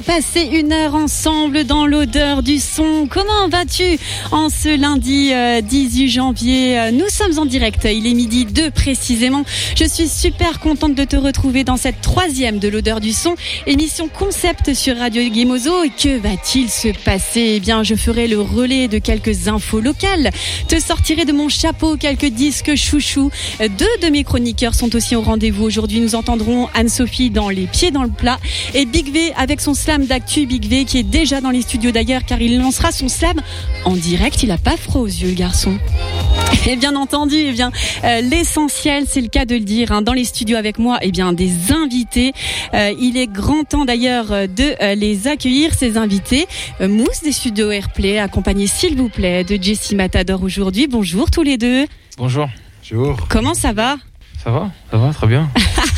passer une heure ensemble dans l'odeur du son. Comment vas-tu en ce lundi 18 euh, janvier? Euh, Nous sommes en direct, il est midi 2 précisément. Je suis super contente de te retrouver dans cette troisième de l'odeur du son, émission concept sur Radio Gemozo. Et que va-t-il se passer? Eh bien, je ferai le relais de quelques infos locales, te sortirai de mon chapeau quelques disques chouchou. Deux de mes chroniqueurs sont aussi au rendez-vous aujourd'hui. Nous entendrons Anne-Sophie dans Les Pieds dans le plat et Big V avec son slam d'actu Big V qui est déjà dans les studios d'ailleurs car il lancera son slam en direct. Il a pas froid aux yeux le garçon. Et bien entendu, eh bien euh, l'essentiel, c'est le cas de le dire, hein, dans les studios avec moi, eh bien des invités. Euh, il est grand temps d'ailleurs de euh, les accueillir ces invités. Mousse des studios Airplay, accompagné s'il vous plaît de Jessie Matador aujourd'hui. Bonjour tous les deux. Bonjour. Bonjour. Comment ça va? Ça va, ça va, très bien.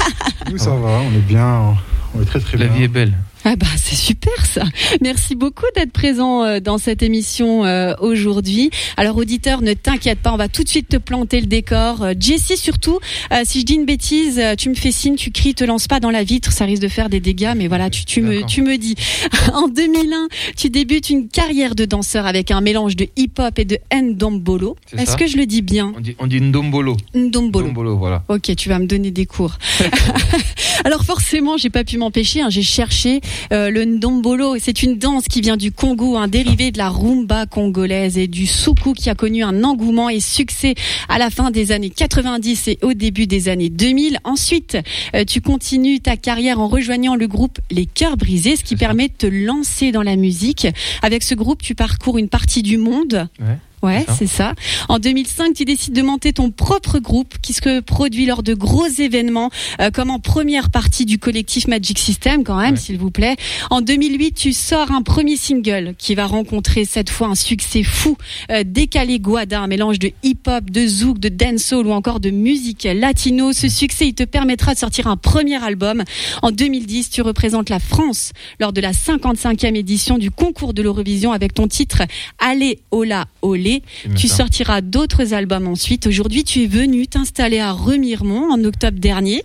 Nous, ça va, on est bien, on est très très La bien. vie est belle. Ah bah c'est super ça. Merci beaucoup d'être présent euh, dans cette émission euh, aujourd'hui. Alors auditeur, ne t'inquiète pas, on va tout de suite te planter le décor. Euh, Jessie surtout, si je dis une bêtise, tu me fais signe, tu cries, te lance pas dans la vitre, ça risque de faire des dégâts, mais voilà, tu, tu me tu me dis. en 2001, tu débutes une carrière de danseur avec un mélange de hip-hop et de ndombolo. Est-ce que je le dis bien? On dit on dit ndombolo. Ndombolo. Ndombolo, voilà. Ok, tu vas me donner des cours. Alors forcément, j'ai pas pu m'empêcher, hein, j'ai cherché euh, le ndombolo. C'est une danse qui vient du Congo, un dérivé de la rumba congolaise et du soukou qui a connu un engouement et succès à la fin des années 90 et au début des années 2000. Ensuite, euh, tu continues ta carrière en rejoignant le groupe Les Cœurs Brisés, ce qui permet de te lancer dans la musique. Avec ce groupe, tu parcours une partie du monde. Ouais. Ouais, c'est ça. En 2005, tu décides de monter ton propre groupe qui se produit lors de gros événements, euh, comme en première partie du collectif Magic System, quand même, s'il vous plaît. En 2008, tu sors un premier single qui va rencontrer cette fois un succès fou, euh, Décalé Guada, un mélange de hip-hop, de zouk, de dancehall ou encore de musique latino. Ce succès, il te permettra de sortir un premier album. En 2010, tu représentes la France lors de la 55e édition du concours de l'Eurovision avec ton titre Allez, Ola, Olé. Tu sortiras d'autres albums ensuite. Aujourd'hui, tu es venu t'installer à Remiremont en octobre dernier.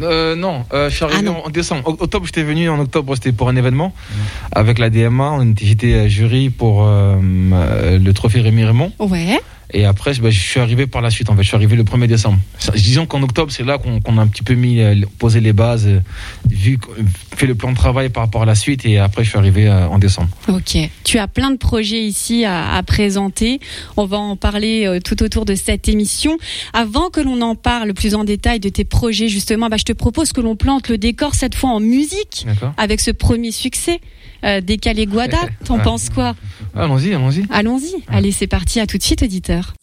Euh, non, euh, je suis arrivé Ah non. en décembre. O- Octobre, j'étais venu en octobre, c'était pour un événement avec la DMA. On était- J'étais jury pour euh, le trophée Rémi Raymond. Ouais. Et après, bah, je suis arrivé par la suite. En fait, je suis arrivé le 1er décembre. Disons qu'en octobre, c'est là qu'on a un petit peu mis, euh, posé les bases, euh, vu qu'on- fait le plan de travail par rapport à la suite. Et après, je suis arrivé euh, en décembre. Ok. Tu as plein de projets ici à, à présenter. On va en parler euh, tout autour de cette émission. Avant que l'on en parle plus en détail de tes projets, justement, bah, je te propose que l'on plante le décor cette fois en musique avec ce premier succès. Euh, Décalé Guada, t'en penses quoi Allons-y, allons-y. Allons-y. Allez, c'est parti. À tout de suite, auditeur.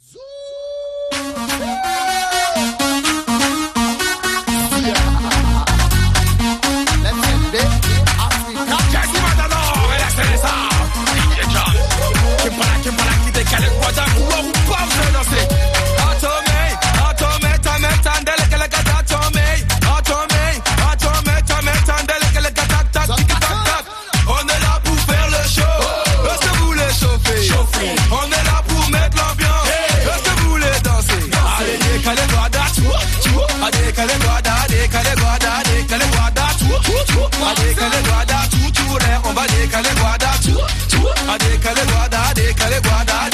Ah, décalez guada, décalez guada, décalez guada, tout, tout, tout. Ah, décalez guada, tout, tout l'air. On va décaler guada, tout, tout. Ah, décalez guada, décalez guada, décalez guada,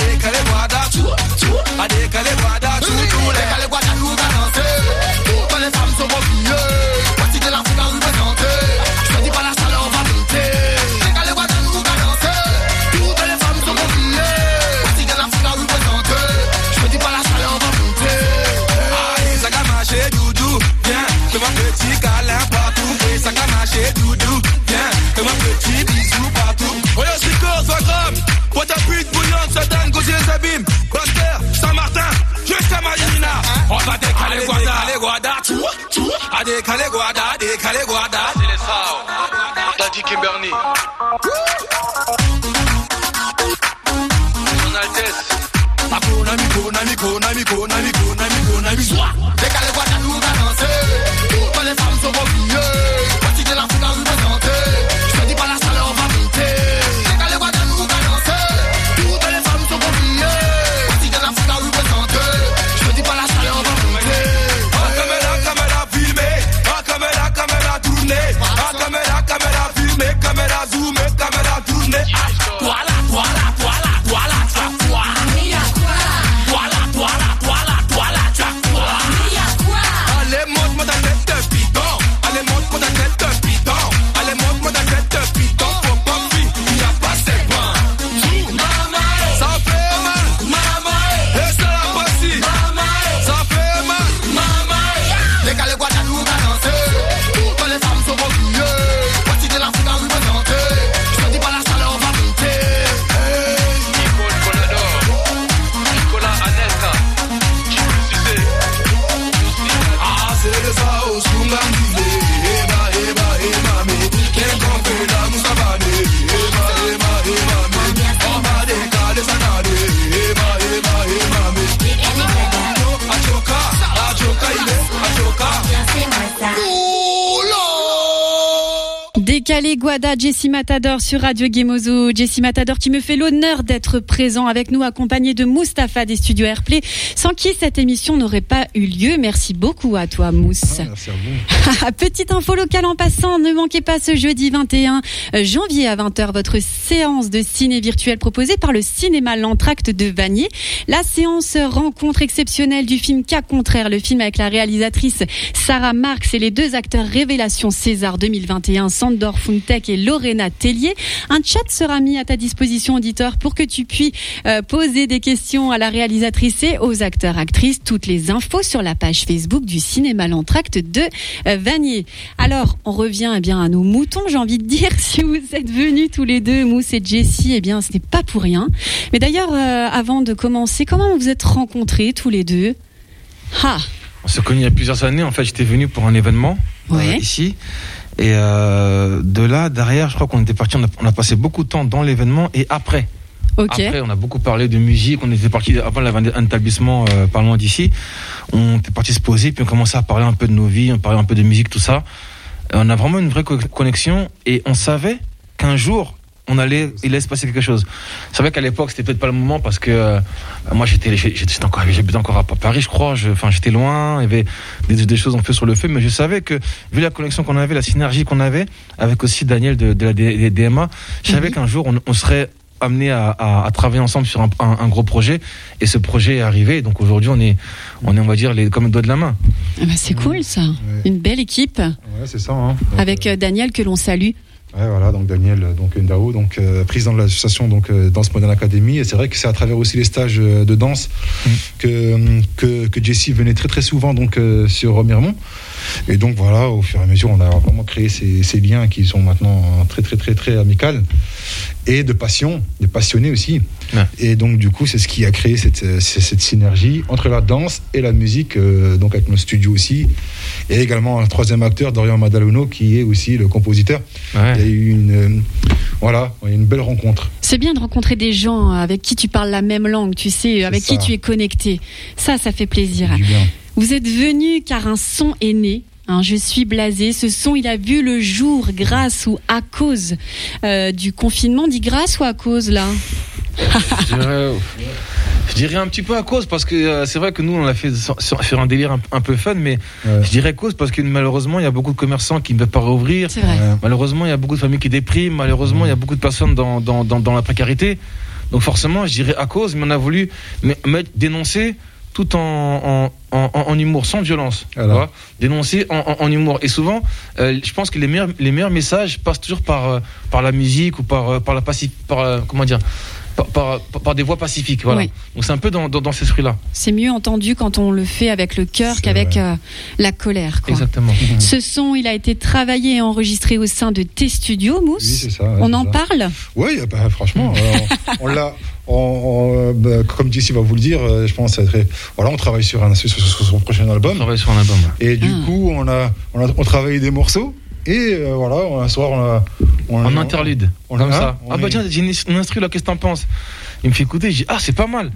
guardé, qu'elle est guardée, guada. C'est les. Daddy Kimberly. Son Altesse. Jessie Matador sur Radio Gemozo. Jessie Matador qui me fait l'honneur d'être présent avec nous, accompagné de Mustapha des studios Airplay, sans qui cette émission n'aurait pas eu lieu. Merci beaucoup à toi, Mousse. Ah, merci à vous. Petite info locale en passant, ne manquez pas ce jeudi 21 janvier à 20h votre séance de ciné virtuel proposée par le cinéma L'Entracte de Vanier. La séance rencontre exceptionnelle du film Cas contraire, le film avec la réalisatrice Sarah Marx et les deux acteurs révélation César 2021, Sandor Funtek et Lorena Tellier. Un chat sera mis à ta disposition, auditeur, pour que tu puisses euh, poser des questions à la réalisatrice et aux acteurs, actrices. Toutes les infos sur la page Facebook du cinéma L'Entracte de euh, Vanier. Alors, on revient eh bien à nos moutons, j'ai envie de dire. Si vous êtes venus tous les deux, Mousse et Jessie, eh bien, ce n'est pas pour rien. Mais d'ailleurs, euh, avant de commencer, comment vous vous êtes rencontrés tous les deux? Ah, On s'est connus il y a plusieurs années. En fait, j'étais venu pour un événement euh, ici. Et euh, de là, derrière, je crois qu'on était parti. On a, on a passé beaucoup de temps dans l'événement et après. ok. Après, on a beaucoup parlé de musique. On était parti avant avait un établissement euh, pas loin d'ici. On était parti se poser, puis on commençait à parler un peu de nos vies, on parlait un peu de musique, tout ça. Et on a vraiment une vraie co- connexion et on savait qu'un jour on allait, il allait se passer quelque chose. C'est vrai qu'à l'époque c'était peut-être pas le moment parce que euh, moi j'étais, j'étais j'étais encore, j'habitais encore à Paris, je crois. Je- Enfin, j'étais loin. Il y avait des, des choses un peu sur le feu, mais je savais que vu la connexion qu'on avait, la synergie qu'on avait avec aussi Daniel de, de la DMA, je savais Mhm. qu'un jour on, on serait amené à, à- à travailler ensemble sur un, un- un gros projet et ce projet est arrivé donc aujourd'hui on est on est on va dire les comme le doigt de la main Ah bah, c'est cool ça. Ouais. Une belle équipe Ouais, c'est ça. hein. Donc, avec euh, euh, Daniel que l'on salue. Ouais, voilà, donc Daniel donc Ndao, donc euh, président de l'association donc euh, Danse Modern Academy. Et c'est vrai que c'est à travers aussi les stages euh, de danse Mm. que, que que Jessie venait très très souvent donc euh, sur Miremont. Et donc voilà, au fur et à mesure, on a vraiment créé ces, ces liens qui sont maintenant euh, très très très très amicales et de passion, de passionnés aussi. Ouais. Et donc du coup, c'est ce qui a créé cette, euh, cette, synergie entre la danse et la musique, euh, donc avec nos studios aussi, et également un troisième acteur, Dorian Madalono, qui est aussi le compositeur. Il y a ouais. eu une, euh, voilà, une belle rencontre. C'est bien de rencontrer des gens avec qui tu parles la même langue, tu sais, avec qui tu es connecté. Ça, ça fait plaisir. Du bien. Vous êtes venus car un son est né. hein, je suis blasé. Ce son, il a vu le jour grâce ou à cause euh, du confinement. Dit grâce ou à cause là? Je, dirais, je dirais un petit peu à cause parce que euh, c'est vrai que nous on l'a fait sur, sur- un délire un, un peu fun mais Ouais. je dirais cause parce que malheureusement il y a beaucoup de commerçants qui ne peuvent pas rouvrir C'est vrai. Ouais. malheureusement il y a beaucoup de familles qui dépriment malheureusement il y a beaucoup de personnes dans, dans, dans, dans la précarité donc forcément je dirais à cause mais on a voulu me- mettre dénoncer tout en, en, en, en humour, sans violence. Voilà. Dénoncer en, en, en humour. Et souvent, euh, je pense que les meilleurs, les meilleurs messages passent toujours par, euh, par la musique ou par, euh, par la paci- par, euh, comment dire, par, par, par des voix pacifiques. Voilà. Oui. Donc c'est un peu dans, dans, dans cet esprit-là. C'est mieux entendu quand on le fait avec le cœur qu'avec euh, la colère. Quoi. Exactement. Ce son, il a été travaillé et enregistré au sein de tes studios, Oui, Mousse. c'est ça. ouais, on en ça. parle? Oui, bah, franchement, euh, on l'a. On- on, bah, comme Jessie va vous le dire, euh, je pense, c'est très- voilà, on travaille sur, un, sur, sur- sur son prochain On album. travaille sur un album. ouais. Et du Ah. coup, on a, on a, on travaillé des morceaux. Et euh, voilà, un soir, on a. On, interlude. on comme a- ça. on Ah bah est- tiens, j'ai une, une instru là, qu'est-ce que t'en penses? Il me fait écouter, je dis ah c'est pas mal.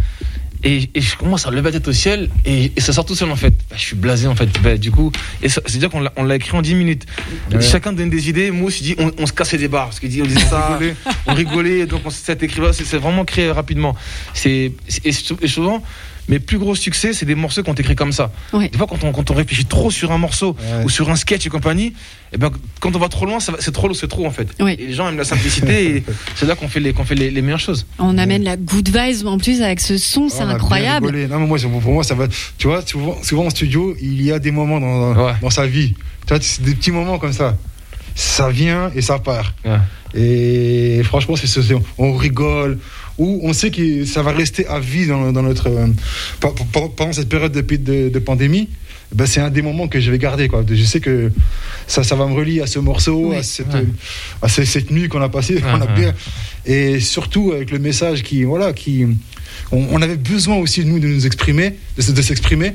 Et, et je commence à lever la tête au ciel et, et ça sort tout seul en fait. Bah, je suis blasé en fait. Bah, du coup, c'est-à-dire qu'on l'a, écrit en 10 minutes. Ouais. Chacun donne des idées. Moi aussi, dit on, on se cassait des barres parce qu'il dit on disait ça, on rigolait. Donc on s'est écrit c'est, c'est vraiment créé rapidement. C'est, et souvent. Mes plus gros succès, c'est des morceaux qu'on écrit comme ça. Ouais. Des fois, quand on, quand on réfléchit trop sur un morceau Ouais. ou sur un sketch et compagnie, et ben, quand on va trop loin, ça va- c'est trop, c'est trop en fait. Ouais. Et les gens aiment la simplicité et c'est là qu'on fait les, qu'on fait les, les meilleures choses. On amène la good vibes en plus avec ce son, c'est incroyable. Non, mais moi, c'est- pour moi, ça va. Tu vois, souvent, souvent en studio, il y a des moments dans, Ouais. dans sa vie. Tu vois, c'est des petits moments comme ça. Ça vient et ça part. Ouais. Et franchement, c'est c'est- on rigole. Ou on sait que ça va rester à vie dans, dans notre euh, pe- pe- pendant cette période de, de, de pandémie. Ben, c'est un des moments que je vais garder. Quoi. Je sais que ça, ça va me relier à ce morceau, Oui. à, cette, Ouais. à ce- cette nuit qu'on a passée. a bien, et surtout avec le message qui, voilà, qui, on, on avait besoin aussi nous de nous exprimer, de, se- de s'exprimer,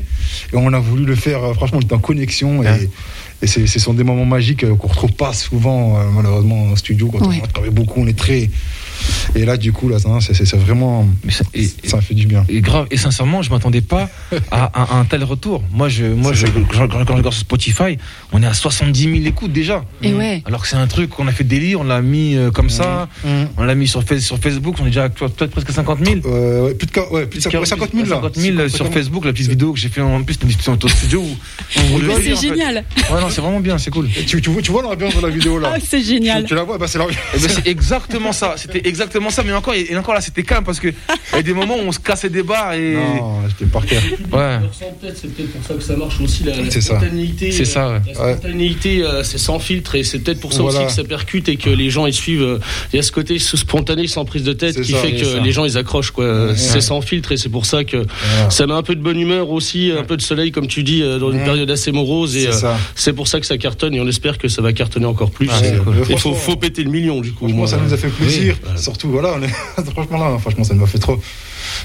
et on a voulu le faire. euh, Franchement, on était en connexion Ouais. et, ce sont des moments magiques euh, qu'on retrouve pas souvent, euh, malheureusement, en studio. Quand Ouais. on travaille beaucoup, on est très. Et là, du coup, là, ça, c'est vraiment. Mais ça- et- ça fait du bien. Et grave, et sincèrement, je m'attendais pas à, à- à un tel retour. Moi, je, moi, je, quand, quand- quand je regarde sur Spotify, on est à 70 000 écoutes déjà. Et ouais. Alors que c'est un truc qu'on a fait délire, on l'a mis euh, comme ça, Mhm. on l'a mis sur, sur Facebook, on est déjà à peut-être presque 50 000. Euh, ouais, plus de, ouais, plus de 50 000 là. 50 000 sur Facebook, la petite vidéo que j'ai fait en plus, c'était en studio. C'est en fait. génial. Ouais, non, c'est vraiment bien, c'est cool. Tu, tu vois, tu vois l'ambiance de la vidéo là Ah, c'est génial. Tu, tu la vois? Bah, C'est la... Eh ben, c'est exactement ça, c'était exactement ça, mais encore, et encore là, c'était calme parce que il y a des moments où on se cassait des barres et. Non, j'étais par cœur. Ouais. C'est peut-être pour ça que ça marche aussi la, spontanéité. C'est ça, ouais. La spontanéité, euh, c'est sans filtre et c'est peut-être pour ça Voilà. aussi que ça percute et que les gens ils suivent. euh, Il y a ce côté spontané sans prise de tête qui ça, fait que ça. les gens ils accrochent quoi. Ouais. C'est sans filtre et c'est pour ça que ça met un peu de bonne humeur aussi, un peu de soleil comme tu dis euh, dans une Ouais. période assez morose et C'est euh, pour ça que ça cartonne et on espère que ça va cartonner encore plus. Il faut, faut péter le million du coup. Moi. ça nous a fait plaisir. Oui. Surtout, voilà, on est... franchement, là, franchement, ça nous a fait trop.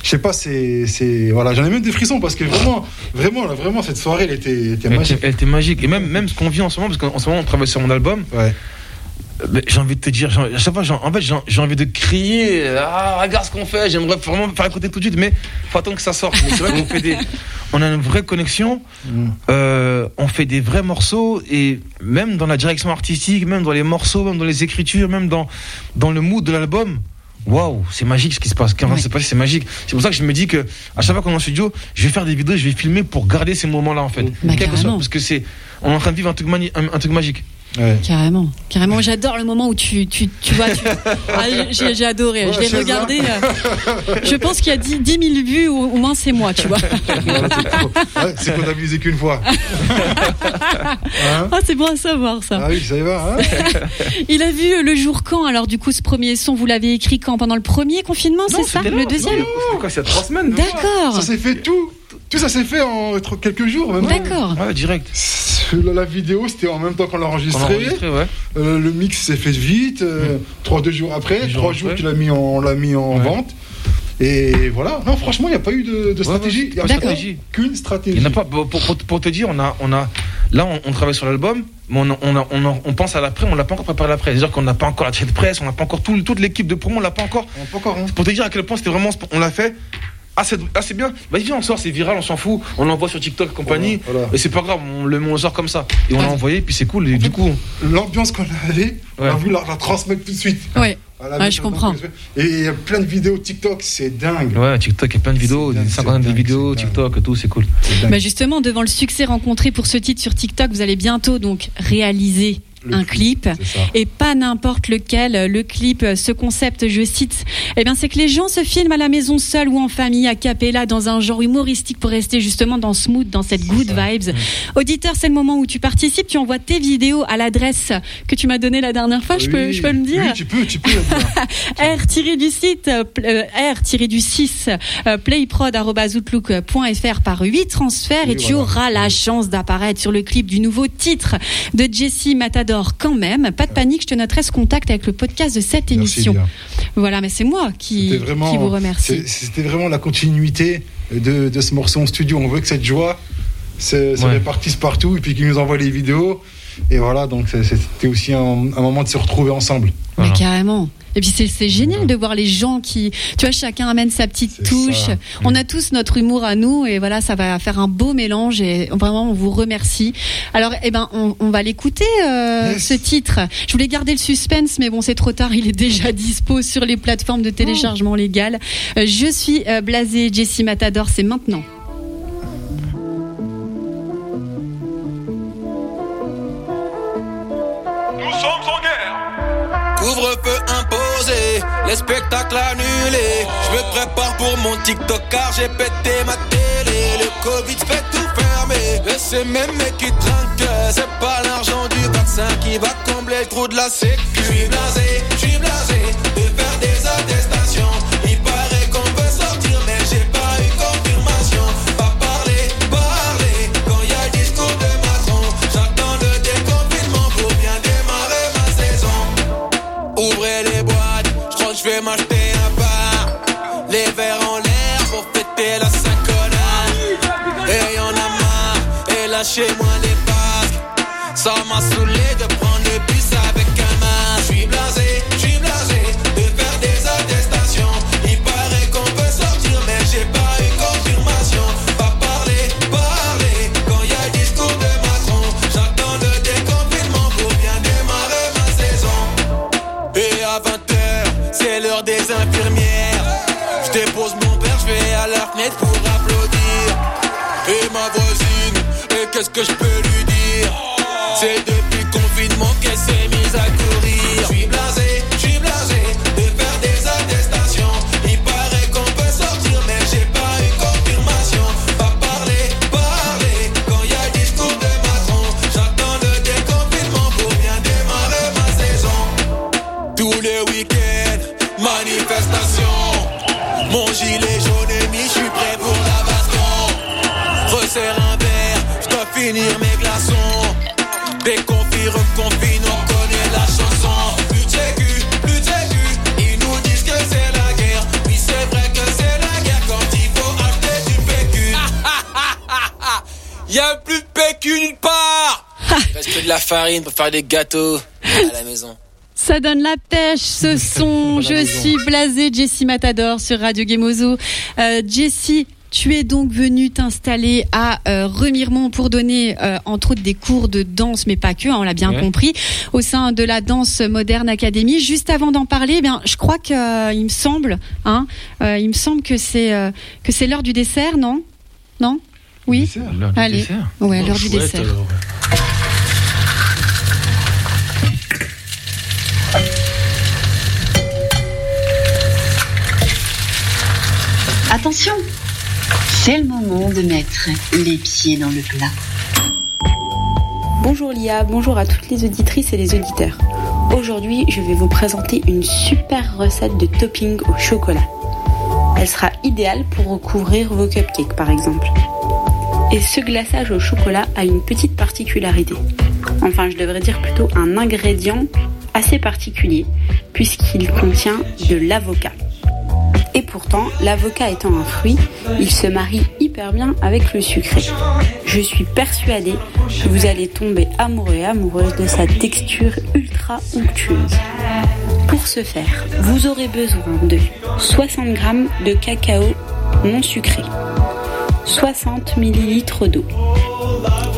Je sais pas, c'est. Voilà, j'en ai même des frissons parce que vraiment, vraiment, là, vraiment, cette soirée, elle était, était Elle magique. était, elle était magique. Et même, même ce qu'on vit en ce moment, parce qu'en ce moment, on travaille sur mon album, Ouais. J'ai envie de te dire, à chaque fois, en fait, j'ai envie de crier, ah, regarde ce qu'on fait, j'aimerais vraiment faire écouter tout de suite, mais faut attendre que ça sorte. Mais c'est vrai qu'on fait des. On a une vraie connexion, Mm. euh, on fait des vrais morceaux, et même dans la direction artistique, même dans les morceaux, même dans les écritures, même dans, dans le mood de l'album. Waouh, c'est magique ce qui se passe. Quand c'est passé, c'est magique. C'est pour ça que je me dis que à chaque fois qu'on est en studio, je vais faire des vidéos, je vais filmer pour garder ces moments-là en fait. Bah, Quel que soit, carrément. parce que c'est, on est en train de vivre un truc, mani- un, un truc magique. Ouais. Carrément, carrément. J'adore le moment où tu, tu, tu vois. Tu... Ah, j'ai, j'ai adoré. Ouais, je l'ai regardé. euh, Je pense qu'il y a 10, 10 000 vues, au, au moins c'est moi, tu vois. Ouais, c'est comptabilisé qu'une fois. Hein Ah, c'est bon à savoir ça. ah oui, ça y va. Hein Il a vu le jour quand Alors du coup, ce premier son, vous l'avez écrit quand? Pendant le premier confinement, c'est ça? Le deuxième? Non, C'était quoi, c'est il y a trois semaines D'accord. ça s'est fait tout. Tout ça s'est fait en quelques jours. Même. D'accord. Ouais, direct. La, la vidéo, c'était en même temps qu'on l'a On a enregistré. enregistré, ouais. Euh, le mix s'est fait vite. euh, Trois, deux jours après. Deux jours trois après. jours qu'il a mis en, on l'a mis en Ouais. vente. Et voilà. Non, franchement, il n'y a pas eu de, de stratégie. Il n'y a D'accord. qu'une stratégie. Il n'y en a pas. Pour, pour- pour te dire, on a, on a, là, on, on travaille sur l'album, mais on, a- on, a- on, a- on pense à l'après, on l'a pas encore préparé l'après. C'est-à-dire qu'on n'a pas encore la tête de presse, on n'a pas encore tout- toute l'équipe de promo, on l'a pas encore. On peut encore. hein. Pour te dire à quel point c'était vraiment, on l'a fait. Ah c'est, ah, c'est bien. Vas-y viens on sort, c'est viral, on s'en fout. On l'envoie sur TikTok et compagnie. Voilà, voilà. Et c'est pas grave, on le, on sort comme ça. Et on l'a envoyé, puis c'est cool. Et du coup, L'ambiance qu'on avait, on a Ouais. voulu la, la transmettre tout de suite. Ouais. Ouais, je comprends. Et il y a plein de vidéos TikTok, c'est dingue. ouais, TikTok, il y a plein de vidéos, une dingue, cinquantaine de dingue, vidéos, dingue. TikTok et tout, c'est cool. Dingue. Bah justement, devant le succès rencontré pour ce titre sur TikTok, vous allez bientôt donc réaliser Le un clip. Et pas n'importe lequel. Le clip, ce concept, je cite, eh bien, c'est que les gens se filment à la maison seul ou en famille, à cappella, dans un genre humoristique pour rester justement dans ce mood, dans cette good ça. vibes. Auditeur, c'est le moment où tu participes, tu envoies tes vidéos à l'adresse que tu m'as donnée la dernière fois, je peux, je peux le dire? Oui, tu peux, tu peux. R du site euh, euh, R du 6 euh, playprod@outlook.fr par 8 transferts Oui, et tu voilà. auras la chance d'apparaître sur le clip du nouveau titre de Jessie Matador quand même. Pas de panique, je te noterai ce contact avec le podcast de cette émission. Voilà, mais c'est moi qui, C'était vraiment, qui vous remercie. C'était vraiment la continuité de, de ce morceau en studio. On veut que cette joie se, se Ouais. répartisse partout et puis qu'ils nous envoient les vidéos. Et voilà, donc c'était aussi un, un moment de se retrouver ensemble. Voilà. Mais carrément. Et puis c'est génial de voir les gens qui, tu vois, chacun amène sa petite touche. ça. On a tous notre humour à nous et voilà, ça va faire un beau mélange et vraiment on vous remercie. Alors, eh ben, on, on va l'écouter euh, Yes. ce titre. Je voulais garder le suspense, mais bon, c'est trop tard. Il est déjà dispo sur les plateformes de téléchargement légal. Euh, je suis euh, blasée, Jessie Matador, c'est maintenant. Les spectacles annulés. Je me prépare pour mon TikTok car j'ai pété ma télé. Le Covid fait tout fermer. Et c'est même mec qui trinquent. C'est pas l'argent du vaccin qui va combler le trou de la sécu. Je suis blasé, je suis blasé de faire des attestations. Lâchez-moi les basques. Ça m'a saoulé de prendre le bus avec un masque. Je suis blasé, je suis blasé de faire des attestations. Il paraît qu'on peut sortir, mais j'ai pas eu confirmation. Pas parler, parler quand y a le discours de Macron. J'attends le déconfinement pour bien démarrer ma saison. Et à 20h, c'est l'heure des infirmières. Je dépose mon père, je vais à la fenêtre pour applaudir. Et ma et qu'est-ce que je peux lui dire. C'est depuis le confinement qu'elle s'est mise de la farine pour faire des gâteaux à la maison. Ça donne la pêche, ce son. Je suis blasée, Jessie Matador sur Radio Gemozo. Euh, Jessie, tu es donc venue t'installer à euh, Remiremont pour donner, euh, entre autres, des cours de danse, mais pas que, hein, on l'a bien Ouais. compris, au sein de la Danse Moderne Academy. Juste avant d'en parler, eh bien, je crois que euh, il me semble, hein, euh, il me semble que c'est euh, que c'est l'heure du dessert, non? Non? Oui? L'heure du Allez. dessert. Ouais, Oh, l'heure du dessert. alors. C'est le moment de mettre les pieds dans le plat. Bonjour Lia, bonjour à toutes les auditrices et les auditeurs. Aujourd'hui, je vais vous présenter une super recette de topping au chocolat. Elle sera idéale pour recouvrir vos cupcakes par exemple. Et ce glaçage au chocolat a une petite particularité. Enfin, je devrais dire plutôt un ingrédient assez particulier puisqu'il contient de l'avocat. Et pourtant, l'avocat étant un fruit, il se marie hyper bien avec le sucré. Je suis persuadée que vous allez tomber amoureux et amoureuse de sa texture ultra onctueuse. Pour ce faire, vous aurez besoin de 60 g de cacao non sucré, 60 ml d'eau,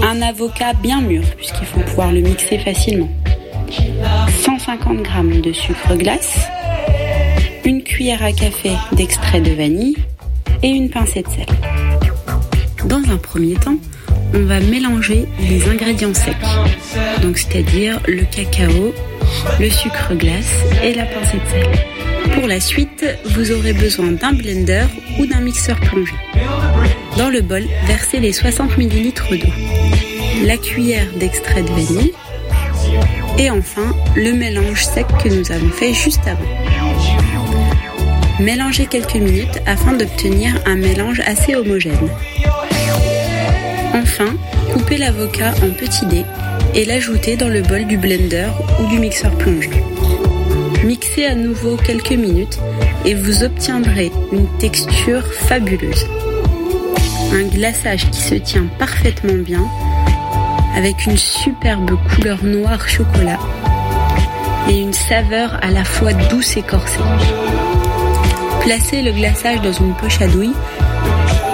un avocat bien mûr puisqu'il faut pouvoir le mixer facilement, 150 g de sucre glace, une cuillère à café d'extrait de vanille et une pincée de sel. Dans un premier temps, on va mélanger les ingrédients secs, donc c'est-à-dire le cacao, le sucre glace et la pincée de sel. Pour la suite, vous aurez besoin d'un blender ou d'un mixeur plongé. Dans le bol, versez les 60 ml d'eau, la cuillère d'extrait de vanille et enfin le mélange sec que nous avons fait juste avant. Mélangez quelques minutes afin d'obtenir un mélange assez homogène. Enfin, coupez l'avocat en petits dés et l'ajoutez dans le bol du blender ou du mixeur plongé. Mixez à nouveau quelques minutes et vous obtiendrez une texture fabuleuse. Un glaçage qui se tient parfaitement bien avec une superbe couleur noire chocolat et une saveur à la fois douce et corsée. Placez le glaçage dans une poche à douille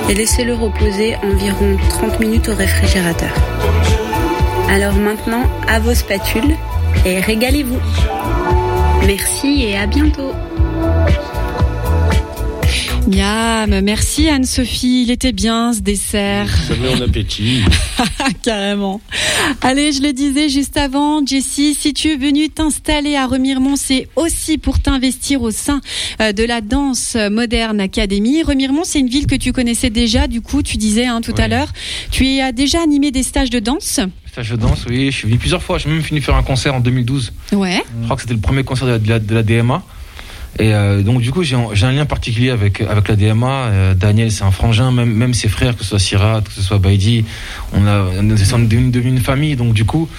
et laissez-le reposer environ 30 minutes au réfrigérateur. Alors maintenant, à vos spatules et régalez-vous. Merci et à bientôt. Miam, merci Anne-Sophie, il était bien ce dessert. Ça met en appétit. Carrément. Allez, je le disais juste avant, Jessie, si tu es venue t'installer à Remiremont, c'est aussi pour t'investir au sein euh, de la Danse Moderne Academy. Remiremont, c'est une ville que tu connaissais déjà, du coup, tu disais hein, tout à l'heure. Tu y as déjà animé des stages de danse? Stage de danse, oui, je suis venu plusieurs fois. J'ai même fini faire un concert en 2012. Ouais. Je crois que c'était le premier concert de la, de la- de la DMA. Et euh, donc du coup j'ai un lien particulier avec avec la DMA. Euh, Daniel c'est un frangin, même même ses frères que ce soit Sirat, que ce soit Baidi, on a on est devenu, une famille. Donc du coup,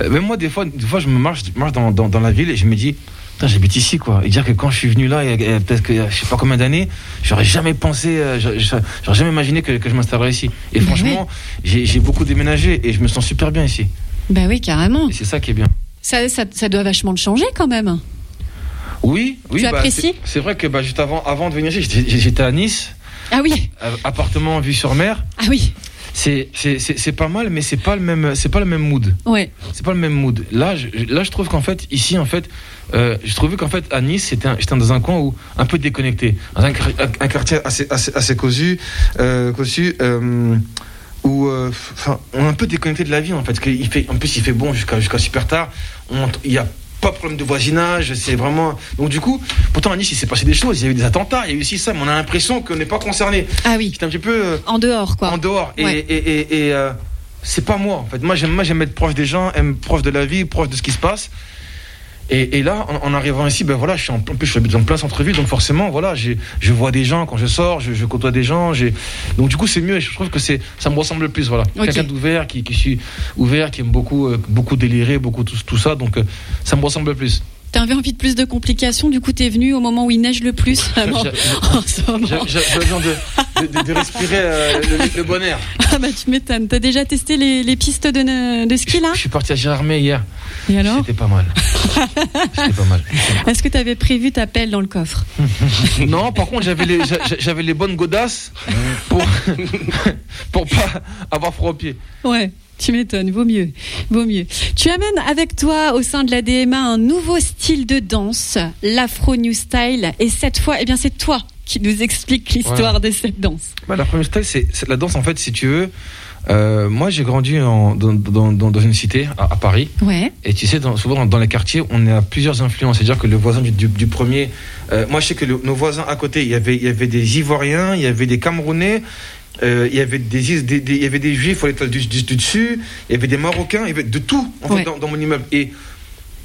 euh, même moi des fois des fois je me marche je marche dans, dans, dans la ville et je me dis j'habite ici quoi. Et dire que quand je suis venu là, il y a- peut-être que je sais pas combien d'années, j'aurais jamais pensé, euh, j'aurais jamais imaginé que, que je m'installerais ici. Et Ben franchement, j'ai j'ai beaucoup déménagé et je me sens super bien ici. Bah oui, carrément. Et c'est ça qui est bien. Ça, ça, ça doit vachement te changer quand même. Oui, oui. Tu bah, apprécies c'est- vrai que bah, juste avant, avant de venir ici, j'étais à Nice, Ah oui, euh, appartement vue sur mer. ah oui, C'est pas mal, mais c'est pas le même, c'est pas le même mood. ouais. C'est pas le même mood. Là, je, là, je trouve qu'en fait, ici, en fait, euh, je trouvais qu'en fait, à Nice, c'était j'étais dans un coin où un peu déconnecté, dans un, quar- un quartier assez, assez, assez cossu, euh, euh, où, enfin, on est un peu déconnecté de la vie, en fait. parce fait, en plus, il fait bon jusqu'à jusqu'à super tard. Il y a pas de problème de voisinage, c'est vraiment. Donc du coup, pourtant à Nice, il s'est passé des choses. Il y a eu des attentats, il y a eu aussi ça, mais on a l'impression qu'on n'est pas concerné. Ah oui, C'est un petit peu. euh, en dehors quoi. en dehors. Et, Ouais. et, et, et, euh, c'est pas moi, en fait. Moi, j'aime, moi, j'aime être proche des gens, aime proche de la vie, proche de ce qui se passe. Et, et là, en, en arrivant ici, ben voilà, je suis en, en plus, je suis en plein centre-ville, donc forcément, voilà, je vois des gens quand je sors, je, je côtoie des gens, donc du coup, c'est mieux. Et je trouve que c'est, ça me ressemble le plus, voilà. Ok. Quelqu'un d'ouvert, qui, qui suis ouvert, qui aime beaucoup, euh, beaucoup délirer, beaucoup tout, tout ça, donc euh, ça me ressemble le plus. T'avais envie de plus de complications, du coup t'es venu au moment où il neige le plus, vraiment. J'ai- besoin de, de, de- de respirer euh, le, le bon air. Ah bah tu m'étonnes. T'as déjà testé les, les pistes de, de ski là? Je suis parti à Gérardmer hier. Et alors? C'était pas mal. C'était pas mal. Est-ce que t'avais prévu ta pelle dans le coffre? Non, par contre, j'avais les, j'a- j'avais les bonnes godasses pour, pour pas avoir froid aux pieds. Ouais. Tu m'étonnes, vaut mieux, vaut mieux. Tu amènes avec toi au sein de la DMA un nouveau style de danse, l'Afro New Style, et cette fois, eh bien, c'est toi qui nous explique l'histoire de cette danse. Bah, la première style, c'est la danse, en fait, si tu veux. Euh, moi, j'ai grandi en- dans, dans, une cité, à, à Paris. Ouais. Et tu sais, dans, souvent dans, dans les quartiers, on a plusieurs influences. C'est-à-dire que le voisin du, du, du premier. euh, moi, je sais que le- nos voisins à côté, il y avait, il y avait des Ivoiriens, il y avait des Camerounais. Euh, il y avait des, Is- des- des- il y avait des juifs à l'étoile du, du- du dessus, il y avait des marocains, il y avait de tout en fait, Ouais. dans, dans mon immeuble. Et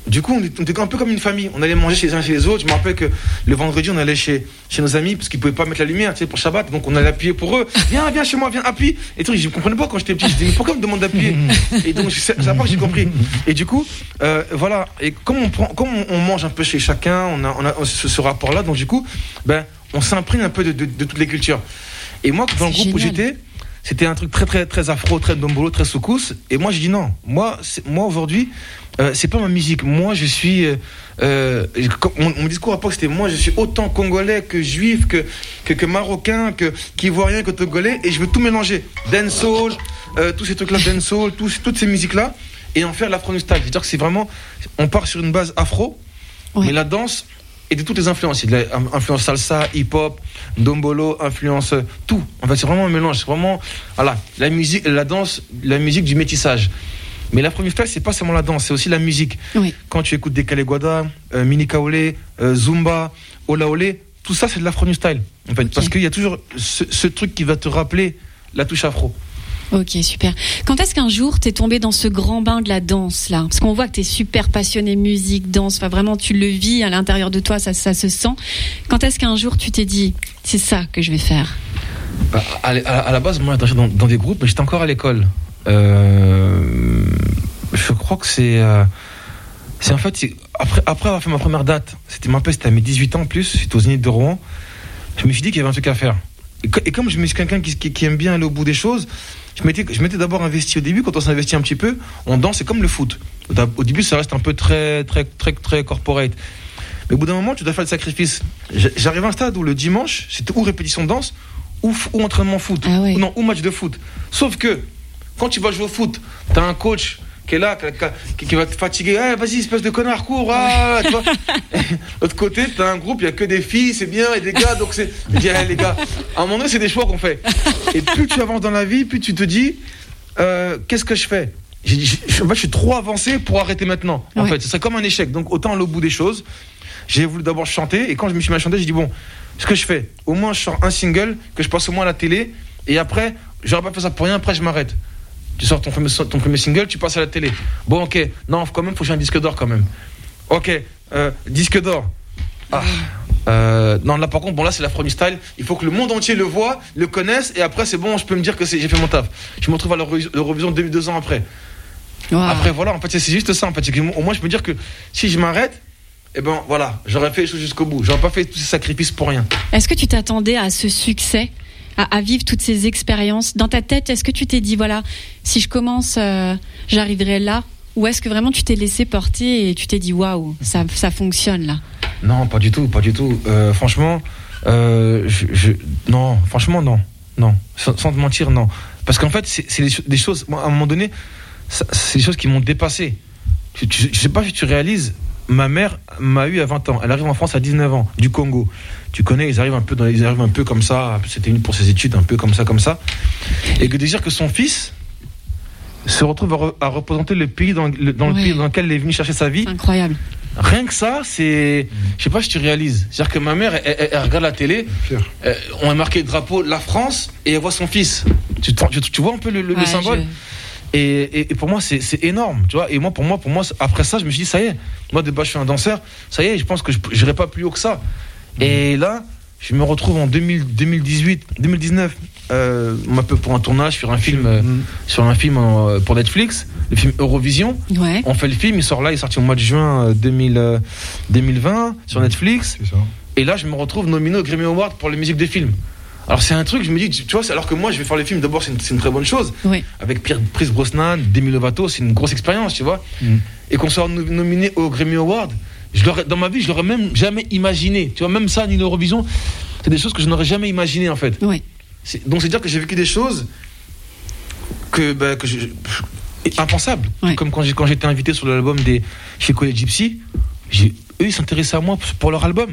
du coup, on était, un peu comme une famille. On allait manger chez les uns chez les autres. Je me rappelle que le vendredi, on allait chez, chez nos amis parce qu'ils pouvaient pas mettre la lumière tu sais, pour Shabbat. Donc on allait appuyer pour eux. Viens, viens chez moi, viens, appuie. Et tout, je ne comprenais pas quand j'étais petit. Je disais, mais pourquoi on me demande d'appuyer? Et donc, c'est c'est après que j'ai compris. Et du coup, euh, voilà. Et comme on, prend, comme on, on mange un peu chez chacun, on a, on a ce, ce rapport-là. Donc du coup, ben, on s'imprègne un peu de, de- de toutes les cultures. Et moi, dans le groupe où j'étais, c'était un truc très très très afro, très dombolo, très soukous. Et moi, j'ai dit non. Moi, moi aujourd'hui, euh, c'est pas ma musique. Moi, je suis. euh, euh, mon, mon discours à l'époque, c'était moi, je suis autant congolais que juif, que, que, que marocain, que qu'ivoirien, que togolais, et je veux tout mélanger. Dancehall, euh, tous ces trucs-là, dancehall, tous, toutes ces musiques-là, et en faire l'afro style. C'est-à-dire que c'est vraiment. On part sur une base afro, Ouais. mais la danse et de toutes les influences. Il y a de la- influence salsa, hip-hop, dombolo, influence tout. En fait, c'est vraiment un mélange. C'est vraiment voilà, la musique, la danse, la musique du métissage. Mais la première style, c'est pas seulement la danse, c'est aussi la musique. Oui. Quand tu écoutes des Kaleguada, euh, Mini Kaolé, euh, Zumba, Ola Olé, tout ça, c'est de l'afro new style. En fait, parce qu'il y a toujours ce, ce truc qui va te rappeler la touche afro. Ok, super. Quand est-ce qu'un jour t'es tombé dans ce grand bain de la danse là? Parce qu'on voit que t'es super passionné musique, danse, enfin vraiment tu le vis à l'intérieur de toi, ça, ça se sent. Quand est-ce qu'un jour tu t'es dit c'est ça que je vais faire? Bah, à, la base, moi, j'étais dans, dans des groupes, j'étais encore à l'école. Euh, je crois que c'est. euh, c'est en fait. Après, après avoir fait ma première date, c'était ma c'était à mes 18 ans en plus, c'était aux Zénith de Rouen, je me suis dit qu'il y avait un truc à faire. Et, co- et comme je suis quelqu'un qui- qui aime bien aller au bout des choses, je m'étais, je m'étais d'abord investi au début. Quand on s'investit un petit peu, on danse, c'est comme le foot. Au début, ça reste un peu très, très, très, très corporate. Mais au bout d'un moment, tu dois faire le sacrifice. J'arrive à un stade où le dimanche, c'était ou répétition de danse, ou, ou entraînement foot, Ah ou non, ou match de foot. Sauf que quand tu vas jouer au foot, t'as un coach qui est là, qui, va te fatiguer. Eh, vas-y, espèce de connard, cours. ah, tu vois. Et L'autre côté, t'as un groupe, il y a que des filles, c'est bien, et des gars, donc c'est. Je dis, les gars, à un moment donné, c'est des choix qu'on fait. Et plus tu avances dans la vie, plus tu te dis, euh, qu'est-ce que je fais? Je, je- suis trop avancé pour arrêter maintenant. En Ouais. fait, ce serait comme un échec. Donc autant aller au bout des choses. J'ai voulu d'abord chanter, et quand je me suis mis à chanter, j'ai dit bon, ce que je fais, au moins je sors un single que je passe au moins à la télé, et après, j'aurais pas fait ça pour rien. Après, je m'arrête. Tu sors ton premier, ton premier single, tu passes à la télé. Bon, ok, non, quand même, faut que j'ai un disque d'or quand même. Ok, euh, disque d'or. Ah. Euh, non, là par contre, bon, là c'est la Front Style. Il faut que le monde entier le voit, le connaisse, et après c'est bon, je peux me dire que j'ai fait mon taf. Je me retrouve à l'Euro- l'Eurovision deux, deux ans après. Waouh. Après, voilà, en fait, c'est juste ça. En fait, au moins, je peux dire que si je m'arrête, eh ben voilà, j'aurais fait les choses jusqu'au bout. J'aurais pas fait tous ces sacrifices pour rien. Est-ce que tu t'attendais à ce succès? À, vivre toutes ces expériences Dans ta tête, est-ce que tu t'es dit, voilà, si je commence, euh, j'arriverai là? Ou est-ce que vraiment tu t'es laissé porter et tu t'es dit, waouh, ça, ça fonctionne là? Non, pas du tout, pas du tout. Euh, franchement, euh, je, je- non, franchement, non. Non. Sans, te mentir, non. Parce qu'en fait, c'est des, cho- des choses, à un moment donné, c'est des choses qui m'ont dépassé. Je, tu- je sais pas si tu réalises, ma mère m'a eu à 20 ans. Elle arrive en France à 19 ans, du Congo. Tu connais, ils arrivent un peu, dans, ils arrivent un peu comme ça. C'était une pour ses études, un peu comme ça, comme ça. Et que de dire que son fils se retrouve à, re- à représenter le pays dans, le- dans le Ouais. pays dans lequel il est venu chercher sa vie. Incroyable. Rien que ça, c'est. Je sais pas si tu réalises. C'est-à-dire que ma mère, elle, elle- elle regarde la télé, euh, on a marqué le drapeau la France et elle voit son fils. Tu, te- tu- tu vois un peu le, le- le Ouais, symbole je- et, et- et pour moi, c'est énorme. Tu vois et moi, pour moi, pour moi, après ça, je me suis dit, ça y est. Moi, de base, je suis un danseur. Ça y est, je pense que je n'irai pas plus haut que ça. Et là, je me retrouve en 2000 2018, 2019. Euh, on m'appelle pour un tournage sur un film, euh, Mm. sur un film euh, pour Netflix, le film Eurovision. Ouais. On fait le film, il sort là, il est sorti au mois de juin euh, 2000, euh, 2020 sur Netflix. C'est ça. Et là, je me retrouve nominé au Grammy Award pour les musiques des films. Alors c'est un truc, je me dis, tu vois, alors que moi je vais faire les films, d'abord c'est une, très bonne chose. Avec Pierre Prise Brosnan, Demi Lovato, c'est une grosse expérience, tu vois. Mm. Et qu'on soit no- nominé au Grammy Award, je l'aurais- dans ma vie, je l'aurais même jamais imaginé. Tu vois, même ça, ni l'Eurovision, c'est des choses que je n'aurais jamais imaginé en fait. C'est- Donc c'est dire que j'ai vécu des choses que, bah, que je, impensables. Comme quand j'étais invité sur l'album des chez Collet Gypsy, j'ai- eux ils s'intéressaient à moi pour leur album.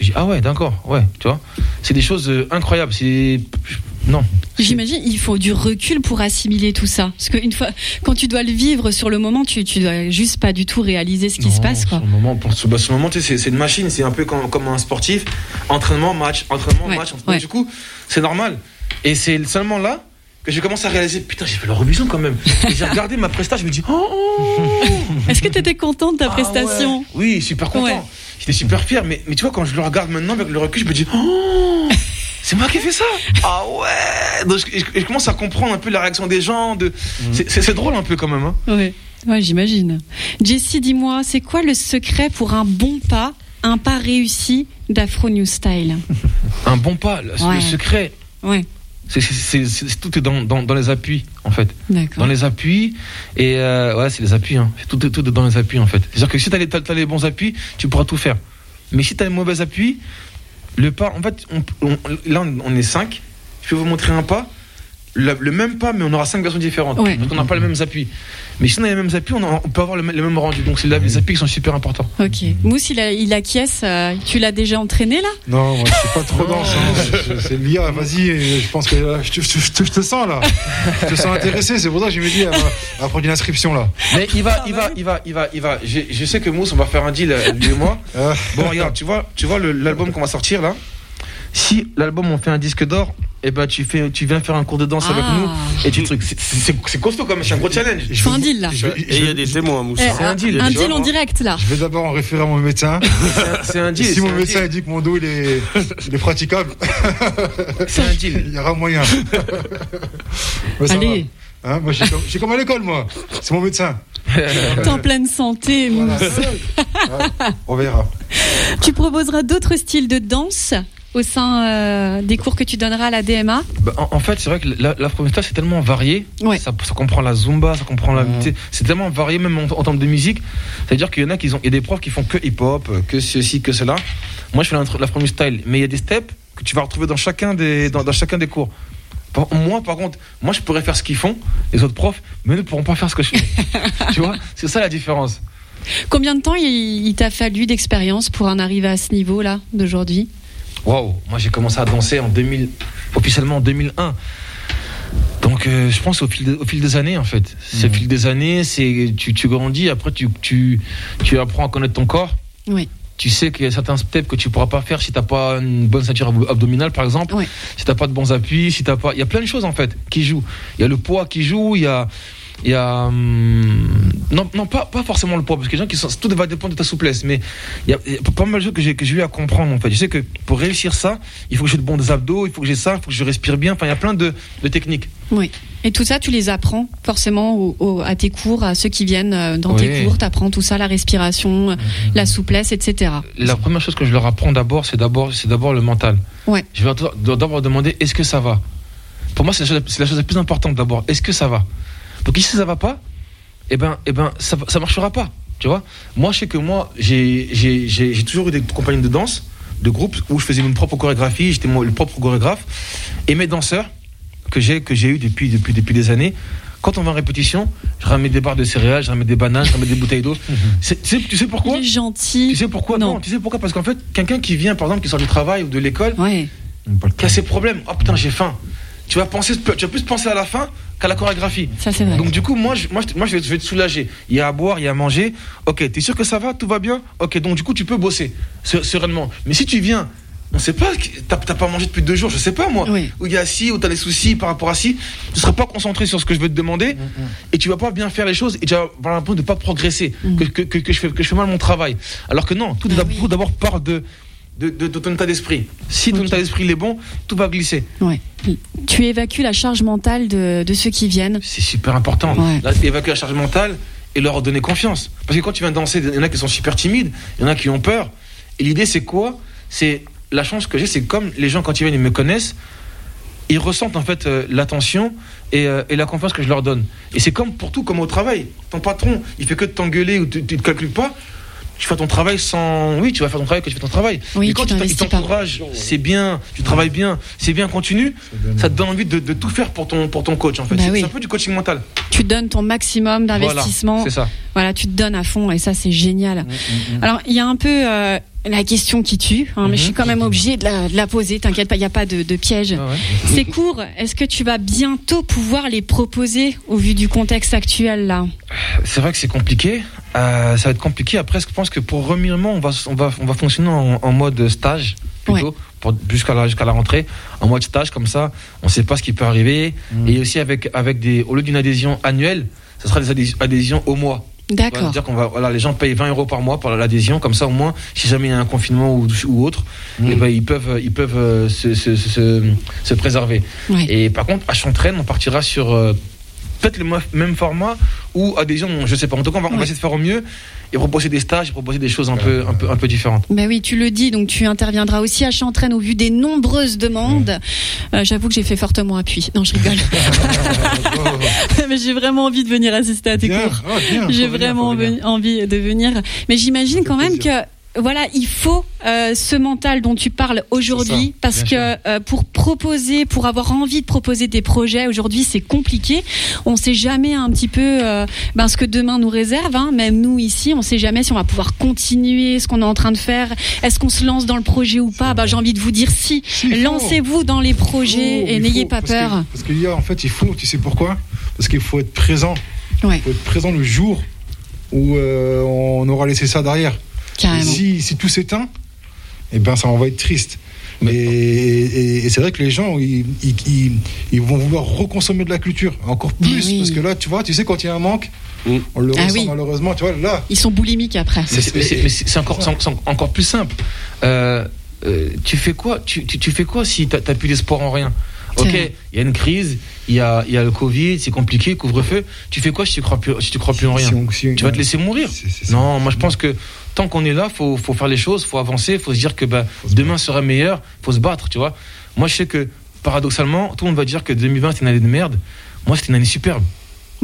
J'ai ah ouais d'accord ouais tu vois c'est des choses euh, incroyables c'est non J'imagine il faut du recul pour assimiler tout ça. Parce qu'une fois, quand tu dois le vivre sur le moment, tu, tu dois juste pas du tout réaliser ce qui se passe. Quoi. Sur le moment, pour, bah, le moment, tu sais, c'est une machine, c'est un peu comme, comme un sportif. Entraînement, match, entraînement, Ouais, match. entraînement. ouais. Du coup, c'est normal. Et c'est seulement là que j'ai commencé à réaliser, putain, j'ai fait l'Eurovision quand même. Et j'ai regardé ma prestation, je me dis, oh, Est-ce que tu étais content de ta ah prestation ouais. Oui, super content. Ouais. J'étais super fier. Mais, mais tu vois, quand je le regarde maintenant avec le recul, je me dis, oh, c'est moi qui ai fait ça. Ah ouais. Donc, je, je- je commence à comprendre un peu la réaction des gens. De... C'est- C'est drôle un peu quand même. Hein. Ouais, ouais j'imagine. Jessie, dis-moi, c'est quoi le secret pour un bon pas, un pas réussi d'Afro New Style? Un bon pas, le, le Ouais. C'est tout est dans, dans, dans les appuis, en fait. Dans les appuis. Et euh, ouais, c'est les appuis. Hein. Tout, est- tout est dans les appuis, en fait. C'est-à-dire que si tu as, as, les bons appuis, tu pourras tout faire. Mais si tu as les mauvais appuis, le pas. En fait, on- on- là, on est cinq. Je peux vous montrer un pas. Le, le même pas, mais on aura cinq versions différentes. Ouais. Donc on n'a pas les mêmes appuis. Mais si on a les mêmes appuis, on, a- on peut avoir le, même- le même rendu. Donc c'est là, les appuis qui sont super importants. Ok. Mousse, il, a, il acquiesce. euh, tu l'as déjà entraîné là? Non, moi, je suis pas trop dans ça. Je- C'est l'IA, vas-y, je pense que là, je te, je te- je te sens là. Je te sens intéressé, c'est pour ça que je me dis, elle va, une inscription là. Mais il va, il va, il va, il va, il va. Je, je sais que Mousse, on va faire un deal, euh, lui et moi. Euh, Bon, regarde, tu vois, tu vois l'album qu'on va sortir là? Si l'album on fait un disque d'or, eh ben tu fais, tu viens faire un cours de danse avec Ah. nous et tu trucs. C'est- C'est c'est costaud quand même, c'est un gros challenge. Je fais un deal là. je Et il y a des témoins, Eh, Moussa. un deal, un deal en direct là. je vais d'abord en référer à mon médecin. C'est un- C'est un deal. si c'est mon médecin dit que mon dos il est, il est praticable, C'est un deal. il y aura moyen. Allez, va. Hein, moi, je suis comme, je à l'école, moi. C'est mon médecin. t'es en pleine santé. Voilà. Mousse. Ouais, on verra. Tu proposeras d'autres styles de danse? Au sein euh, des cours que tu donneras à la DMA Bah, en, en fait, c'est vrai que la- l'afro-metal c'est tellement varié. Ouais. Ça, ça comprend la zumba, ça comprend la. C'est tellement varié même en, en termes de musique. C'est-à-dire qu'il y en a qui ont, il y a des profs qui font que hip-hop, que ceci, que cela. Moi, je fais l'afro-style, mais il y a des steps que tu vas retrouver dans chacun des, dans, dans chacun des cours. Moi, par contre, moi, je pourrais faire ce qu'ils font, les autres profs, mais ne pourront pas faire ce que je fais. tu vois, c'est ça la différence. Combien de temps il, il t'a fallu d'expérience pour en arriver à ce niveau-là d'aujourd'hui? Waouh, moi j'ai commencé à danser en 2000, officiellement en 2001. Donc euh, je pense au fil, de- au fil des années en fait. C'est au Mhm. fil des années, c'est tu, tu grandis, après tu, tu, tu apprends à connaître ton corps. Oui. Tu sais qu'il y a certains steps que tu pourras pas faire si t'as pas une bonne ceinture ab- abdominale par exemple, Ouais. si t'as pas de bons appuis, si t'as pas, il y a plein de choses en fait qui jouent. Il y a le poids qui joue, il y a, il y a hum, non non pas pas forcément le poids parce que les gens qui sont tout va dépendre de ta souplesse mais il y a, il y a pas mal de choses que j'ai que j'ai eu à comprendre en fait je sais que pour réussir ça il faut que j'ai de bons abdos il faut que j'ai ça il faut que je respire bien enfin il y a plein de, de techniques Oui. Et tout ça, tu les apprends forcément au- au- à tes cours, à ceux qui viennent euh, dans tes cours. Tu apprends tout ça, la respiration, euh, la souplesse, etc. la première chose que je leur apprends d'abord c'est d'abord c'est d'abord le mental Ouais. je vais d'abord d'abord demander est-ce que ça va? Pour moi c'est la, chose- c'est la chose la plus importante d'abord est-ce que ça va? Donc si ça va pas eh ben eh ben ça ça marchera pas tu vois moi je sais que moi j'ai j'ai j'ai j'ai toujours eu des compagnies de danse de groupes où je faisais mon propre chorégraphie j'étais moi le propre chorégraphe et mes danseurs que j'ai que j'ai eu depuis depuis depuis des années quand on va en répétition je ramène des barres de céréales je ramène des bananes je ramène des bouteilles d'eau C'est- tu sais tu sais pourquoi? Il est gentil. tu sais pourquoi? Non. non. tu sais pourquoi? Parce qu'en fait, quelqu'un qui vient, par exemple, qui sort du travail ou de l'école, Ouais. qui a ses problèmes, oh putain, j'ai faim. Tu vas penser, tu vas plus penser à la fin qu'à la chorégraphie. Ça, c'est vrai. Donc du coup, moi, je, moi, je, moi, je vais, je vais te soulager. Il y a à boire, il y a à manger. Ok, t'es sûr que ça va, tout va bien? Ok, donc du coup, tu peux bosser se- sereinement. Mais si tu viens, on sait pas, t'as pas mangé depuis deux jours, je sais pas moi. Oui. Où il y a ci, où t'as des soucis par rapport à ci, tu seras pas concentré sur ce que je vais te demander et tu vas pas bien faire les choses et tu vas avoir l'impression de pas progresser, que, que, que, que je fais, que je fais mal mon travail. Alors que non, tout Ah d'abord oui. d'abord part de, de, de, de ton état d'esprit. Si ton état d'esprit est bon, tout va glisser. Ouais. Tu évacues la charge mentale de, de ceux qui viennent. C'est super important. Ouais. Là, évacuer la charge mentale et leur donner confiance. Parce que quand tu viens danser, il y en a qui sont super timides, il y en a qui ont peur. Et l'idée, c'est quoi? C'est la chance que j'ai, c'est comme les gens, quand ils viennent, ils me connaissent, ils ressentent en fait euh, l'attention et, euh, et la confiance que je leur donne. Et c'est comme pour tout, comme au travail. Ton patron, il fait que de t'engueuler ou tu ne te calcules pas. Tu fais ton travail sans. Oui, tu vas faire ton travail que tu fais ton travail. Oui, Mais quand tu t'encourages, c'est bien, tu travailles bien, c'est bien, continue, ça te donne envie de, de tout faire pour ton, pour ton coach en fait. Bah c'est oui. un peu du coaching mental. Tu donnes ton maximum d'investissement. Voilà, c'est ça. Voilà, tu te donnes à fond et ça, c'est Mm, génial. Alors, il y a un peu euh, la question qui tue, hein, mais je suis Mhm. quand même obligée de la, de la poser. T'inquiète pas, il n'y a pas de, de piège. Ah ouais. Ces cours, est-ce que tu vas bientôt pouvoir les proposer au vu du contexte actuel là? C'est vrai que c'est compliqué. Euh, ça va être compliqué. Après, je pense que pour remirement, on va, on va, on va fonctionner en, en mode stage plutôt, pour- jusqu'à la, jusqu'à la rentrée, en mode stage comme ça. On ne sait pas ce qui peut arriver. Et aussi avec, avec des, au lieu d'une adhésion annuelle, ce sera des adhés- adhésions au mois. D'accord. C'est-à-dire qu'on va, voilà, les gens payent 20 euros par mois pour l'adhésion, comme ça au moins, si jamais il y a un confinement ou, ou autre, eh ben, ils peuvent, ils peuvent euh, se, se, se, se- se préserver. Ouais. Et par contre, à Chantraine, on partira sur euh, peut-être le même format ou adhésion, je sais pas. En tout cas, on va, on va essayer de faire au mieux et proposer des stages, et proposer des choses un peu, un peu, un peu différentes. Ben oui, tu le dis, donc tu interviendras aussi à Chantraine au vu des nombreuses demandes. Euh, J'avoue que j'ai fait fortement appui. Non, je rigole. Mais j'ai vraiment envie de venir assister à tes Bien, cours. ah, J'ai vraiment envie- de venir. Mais j'imagine quand même plaisir. que voilà, il faut euh, ce mental dont tu parles aujourd'hui parce que euh, pour proposer, pour avoir envie de proposer des projets aujourd'hui, c'est compliqué. On sait jamais un petit peu euh, ben, ce que demain nous réserve. Hein. Même nous ici, on sait jamais si on va pouvoir continuer ce qu'on est en train de faire. Est-ce qu'on se lance dans le projet ou pas? Ben, j'ai envie de vous dire si. Lancez-vous dans les projets faut, et n'ayez pas parce peur. que- parce qu'il y a, en fait, il faut, tu sais pourquoi? Parce qu'il faut être présent. Ouais. Il faut être présent le jour où on aura laissé ça derrière. Et Carrément. si, si tout s'éteint, eh ben ça on va être triste. Mais, et, et c'est vrai que les gens, ils, ils, ils- ils vont vouloir reconsommer de la culture encore plus. oui. Parce que là, tu vois, tu sais, quand il y a un manque, Mm. on le Ah ressent oui. malheureusement. Tu vois, là, Ils sont boulimiques après. Mais c'est- mais c'est mais c'est- c'est encore, encore plus simple. Euh, euh, tu fais quoi tu, tu, tu fais quoi si t'as plus d'espoir en rien? Ok, il y a une crise, il y a, il y a le Covid, c'est compliqué, couvre-feu. Tu fais quoi si tu crois plus, si tu crois plus en rien Tu vas te laisser mourir. Non, moi je pense que tant qu'on est là, faut, faut faire les choses, faut avancer, faut se dire que bah, se demain sera meilleur, faut se battre, tu vois. Moi je sais que paradoxalement, tout le monde va dire que 2020 c'est une année de merde. Moi c'était une année superbe.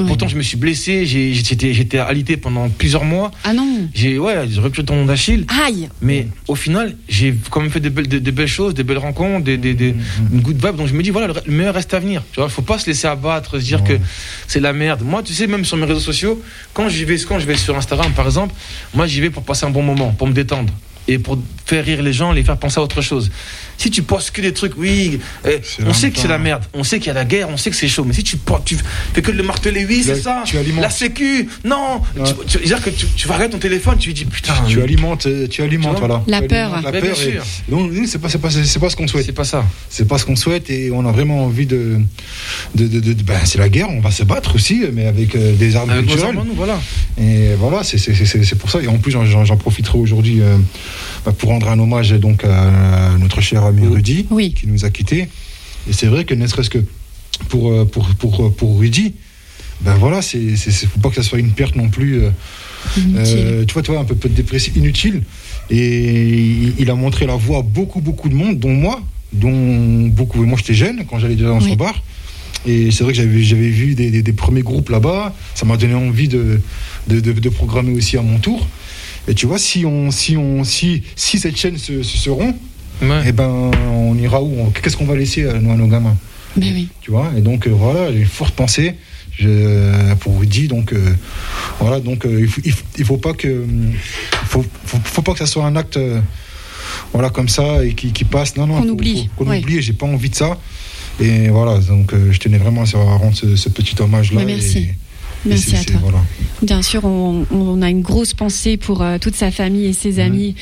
Ouais. Pourtant je me suis blessé, j'ai- j'étais j'étais alité pendant plusieurs mois. Ah non. J'ai ouais, j'ai rupture de tendon d'Achille. Aïe. Mais au final, j'ai quand même fait des belles, des, des belles choses, des belles rencontres, des, des, des- une good vibe. Donc je me dis, voilà, le, le meilleur reste à venir. Tu vois, faut pas se laisser abattre, se dire que c'est la merde. Moi, tu sais, même sur mes réseaux sociaux, quand j'y vais, quand je vais sur Instagram, par exemple, moi, j'y vais pour passer un bon moment, pour me détendre. Et pour faire rire les gens, les faire penser à autre chose. Si tu postes que des trucs, oui, C'est on sait que c'est la merde, on sait qu'il y a la guerre, on sait que c'est chaud, mais si tu, portes- tu fais que de le marteler, oui, c'est ça, tu alimentes. la sécu, non, Ouais. tu, tu- c'est-à-dire que tu, tu vas regarder ton téléphone, tu lui dis putain, tu alimentes, euh, tu alimentes, voilà. La Tu peur. La Mais peur. bien et-. Donc, c'est pas, c'est pas, c'est pas ce qu'on souhaite. c'est pas ça. C'est pas ce qu'on souhaite et on a vraiment envie de, de, de, de- de- ben, c'est la guerre, on va se battre aussi, mais avec euh, des armes Avec nos naturelles. armes, nous, voilà. Et voilà, c'est c'est- c'est- c'est pour ça. Et en plus, j'en profiterai aujourd'hui euh, bah, pour rendre un hommage donc à notre cher ami. Rudy, Oui. qui nous a quittés. Et c'est vrai que ne serait-ce que pour, euh, pour, pour, pour Rudy, ben voilà, c'est faut pas que ça soit une perte non plus. euh, euh, tu vois, un peu, peu de dépressif, inutile. Et il, il a montré la voie à beaucoup, beaucoup de monde, dont moi, dont beaucoup. Moi, j'étais jeune quand j'allais déjà dans Oui. son bar. Et c'est vrai que j'avais, j'avais vu des, des- des premiers groupes là-bas. Ça m'a donné envie de, de, de- de programmer aussi à mon tour. Et tu vois, si, on, si, on, si, si cette chaîne se, se, se rompt, Ouais. eh ben, on ira où? Qu'est-ce qu'on va laisser à, nos- à nos gamins? Mais oui. tu vois et donc euh, voilà j'ai une forte pensée je, pour Rudy donc euh, voilà donc euh, il, faut, il, faut, pas que il faut, faut, faut pas que ça soit un acte euh, voilà comme ça et qui, qui passe non non Qu'on oublie, qu'on ouais. oublie et j'ai pas envie de ça et voilà donc euh, je tenais vraiment à rendre ce, ce petit hommage là Ouais, merci. Merci à toi. voilà. Bien sûr, on, on a une grosse pensée pour euh, toute sa famille et ses amis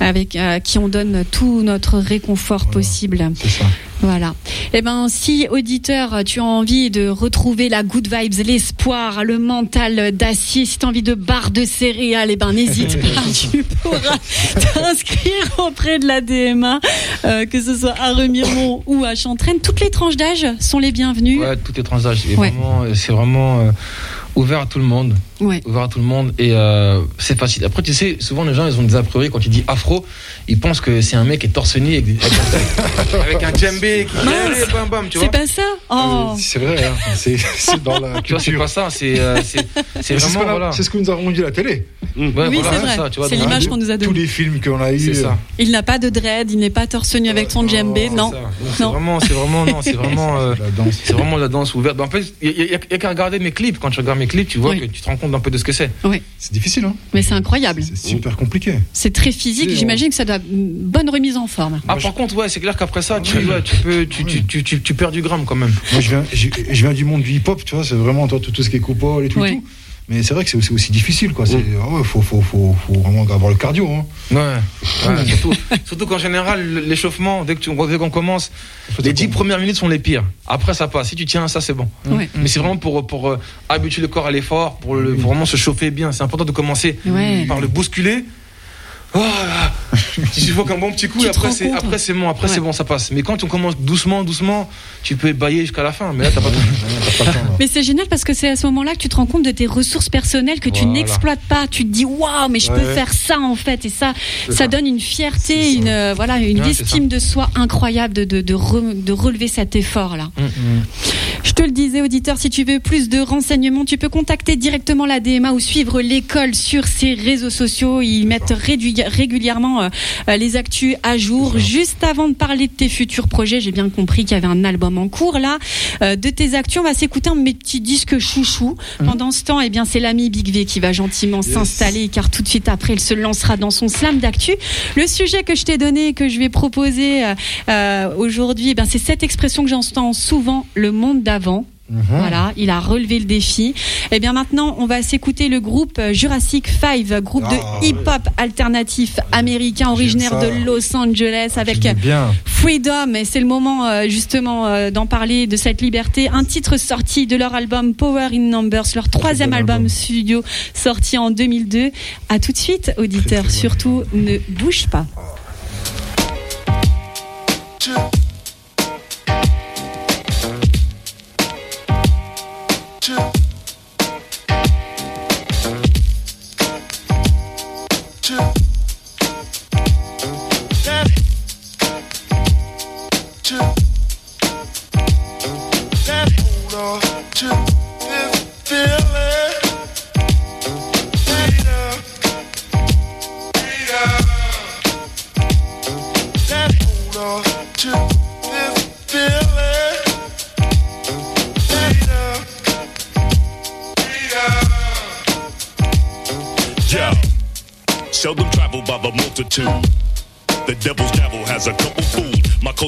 avec euh, qui on donne tout notre réconfort Voilà. possible. c'est ça Voilà. Eh ben, si auditeur, tu as envie de retrouver la good vibes, l'espoir, le mental d'acier, si tu as envie de barre de céréales, eh ben, n'hésite pas, tu pourras t'inscrire auprès de la DMA, euh, que ce soit à Remiremont ou à Chantraine. Toutes les tranches d'âge sont les bienvenues. Ouais, tout est transage. Et Ouais. vraiment, euh, c'est vraiment euh, ouvert à tout le monde. Ouais. Ouvert à tout le monde. Et euh, c'est facile. Après, tu sais, souvent les gens, ils ont des a priori quand tu dis afro, ils pensent que c'est un mec qui est torse nu avec, des- avec, un- avec un djembé qui Mince. bam bam, tu C'est pas ça Oh. Euh, c'est vrai hein, c'est dans la Tu vois, c'est culture pas ça. C'est euh, c'est- c'est vraiment voilà. c'est ce que nous a rendu la télé Ouais, Oui, voilà, c'est vrai. C'est l'image Tous qu'on nous a tous donnée. les films qu'on a eu C'est ça. Il n'a pas de dread, il n'est pas torse nu avec son djembé, C'est non. C'est Non. vraiment, c'est vraiment, non, c'est vraiment. euh, la danse C'est vraiment la danse ouverte. En fait, il n'y a, qu'à regarder mes clips. Quand tu regardes mes clips, tu vois que tu te rends compte un peu de ce que c'est. c'est difficile hein Mais c'est incroyable. c'est super compliqué C'est très physique. J'imagine que ça doit une bonne remise en forme. Ah, par contre, ouais, c'est clair qu'après ça, tu, Ouais. ouais, tu peux, tu, tu, tu, tu, tu perds du gramme quand même. Moi, je viens, je, je viens du monde du hip-hop, tu vois, c'est vraiment toi, tout, tout ce qui est coupole et tout, et Ouais. tout. Mais c'est vrai que c'est aussi, aussi difficile, quoi. C'est, ah ouais, faut, faut, faut, faut vraiment avoir le cardio, hein. Ouais. ouais surtout, surtout qu'en général, l'échauffement, dès que tu- dès qu'on commence, les 10 premières minutes sont les pires. Après, ça passe. Si tu tiens, ça, c'est bon. Ouais. Mais c'est vraiment pour, pour euh, habituer le corps à l'effort, pour, le, pour vraiment se chauffer bien. C'est important de commencer par le bousculer. Oh Tu faut qu'un bon petit coup Tu et après c'est compte, après c'est bon après Ouais. c'est bon ça passe mais quand on commence doucement doucement tu peux bailler jusqu'à la fin mais là t'as pas pas le temps, là. Mais c'est génial parce que c'est à ce moment-là que tu te rends compte de tes ressources personnelles que tu Voilà. n'exploites pas. Tu te dis waouh, mais je peux faire ça en fait et ça, ça ça. donne une fierté, une euh, voilà, une Ouais, estime de soi incroyable de de, de, re- de relever cet effort là. Je te le disais, auditeur, si tu veux plus de renseignements, tu peux contacter directement la DMA ou suivre l'école sur ses réseaux sociaux. Ils mettent rédu- régulièrement euh, euh, les actus à jour. Juste avant de parler de tes futurs projets, j'ai bien compris qu'il y avait un album en cours là. Euh, de tes actus, on va s'écouter un de mes petits disques chouchou. Pendant ce temps, eh bien, c'est l'ami Big V qui va gentiment s'installer car tout de suite après, il se lancera dans son slam d'actu. Le sujet que je t'ai donné, que je vais proposer euh, aujourd'hui, eh c'est cette expression que j'entends souvent, le monde d'avant. Mhm. Voilà, il a relevé le défi. Et bien maintenant, on va s'écouter le groupe euh, Jurassic 5, groupe Ah, de hip-hop alternatif américain originaire de Los Angeles avec bien. Freedom. Et c'est le moment euh, justement euh, d'en parler de cette liberté. Un titre sorti de leur album Power in Numbers, leur troisième bon album album. studio sorti en 2002. À tout de suite, auditeurs. Surtout, ne bouge pas. to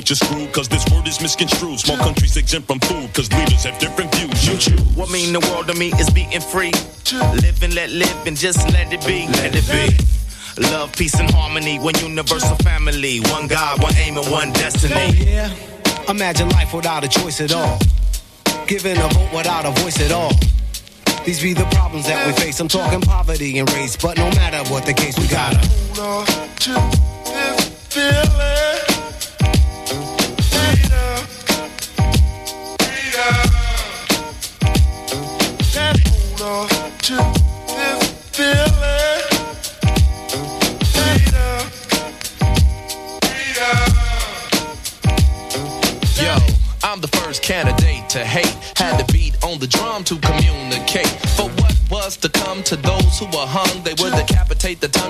My culture's screwed cause this word is misconstrued. Small countries exempt from food cause leaders have different views. You choose. What mean the world to me is being free. Live and let live and just let it be. Let it be. Love, peace, and harmony. One universal family. One God, one aim, and one destiny. Yeah. Imagine life without a choice at all. Giving a vote without a voice at all. These be the problems that we face. I'm talking poverty and race, but no matter what the case, we gotta. Hold on to this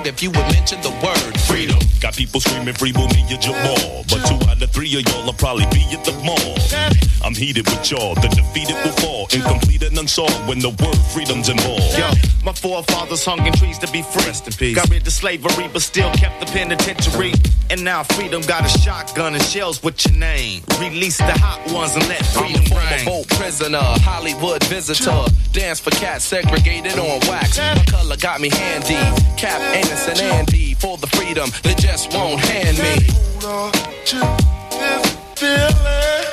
if you would mention the word freedom. Got people screaming free Mumia Jamal. But two out of three of y'all will probably be at the mall. I'm heated with y'all. The defeated will fall. Incomplete and unsolved when the word freedom's involved. Yo, my forefathers hung in trees to be free. Rest in peace. Got rid of slavery, but still kept the penitentiary. And now freedom got a shotgun and shells with your name. Release the hot ones and let freedom I'm a freedom former reign. boat prisoner, Hollywood visitor. Dance for cats segregated on wax. My color got me handy. Cap, Anus, and Andy for the freedom they just won't hand me. Hold on to this feeling.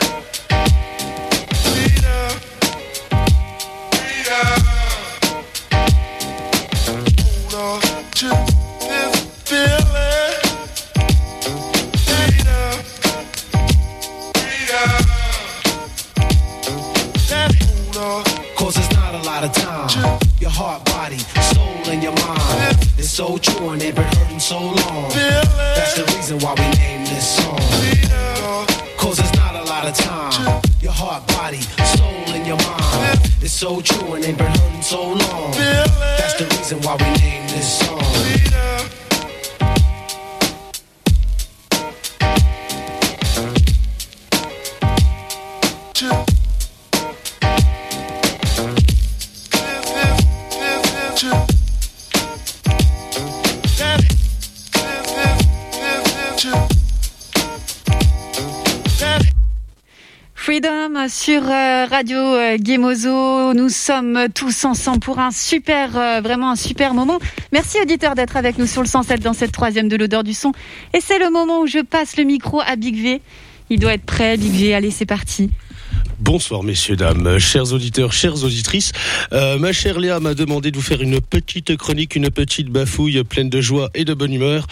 Heart, body, soul, and your mind. It's so true and they've been hurting so long. That's the reason why we named this song. Cause it's not a lot of time. Your heart, body, soul, and your mind. It's so true and they've been hurting so long. That's the reason why we named this song. Sur euh, Radio euh, Gemozo. Nous sommes tous ensemble pour un super, euh, vraiment un super moment. Merci auditeur d'être avec nous sur le 107 dans cette troisième de l'odeur du son. Et c'est le moment où je passe le micro à Big V. Il doit être prêt, Big V. Allez, c'est parti. Bonsoir messieurs, dames, euh, chers auditeurs, chères auditrices. Euh, ma chère Léa m'a demandé de vous faire une petite chronique, une petite bafouille pleine de joie et de bonne humeur.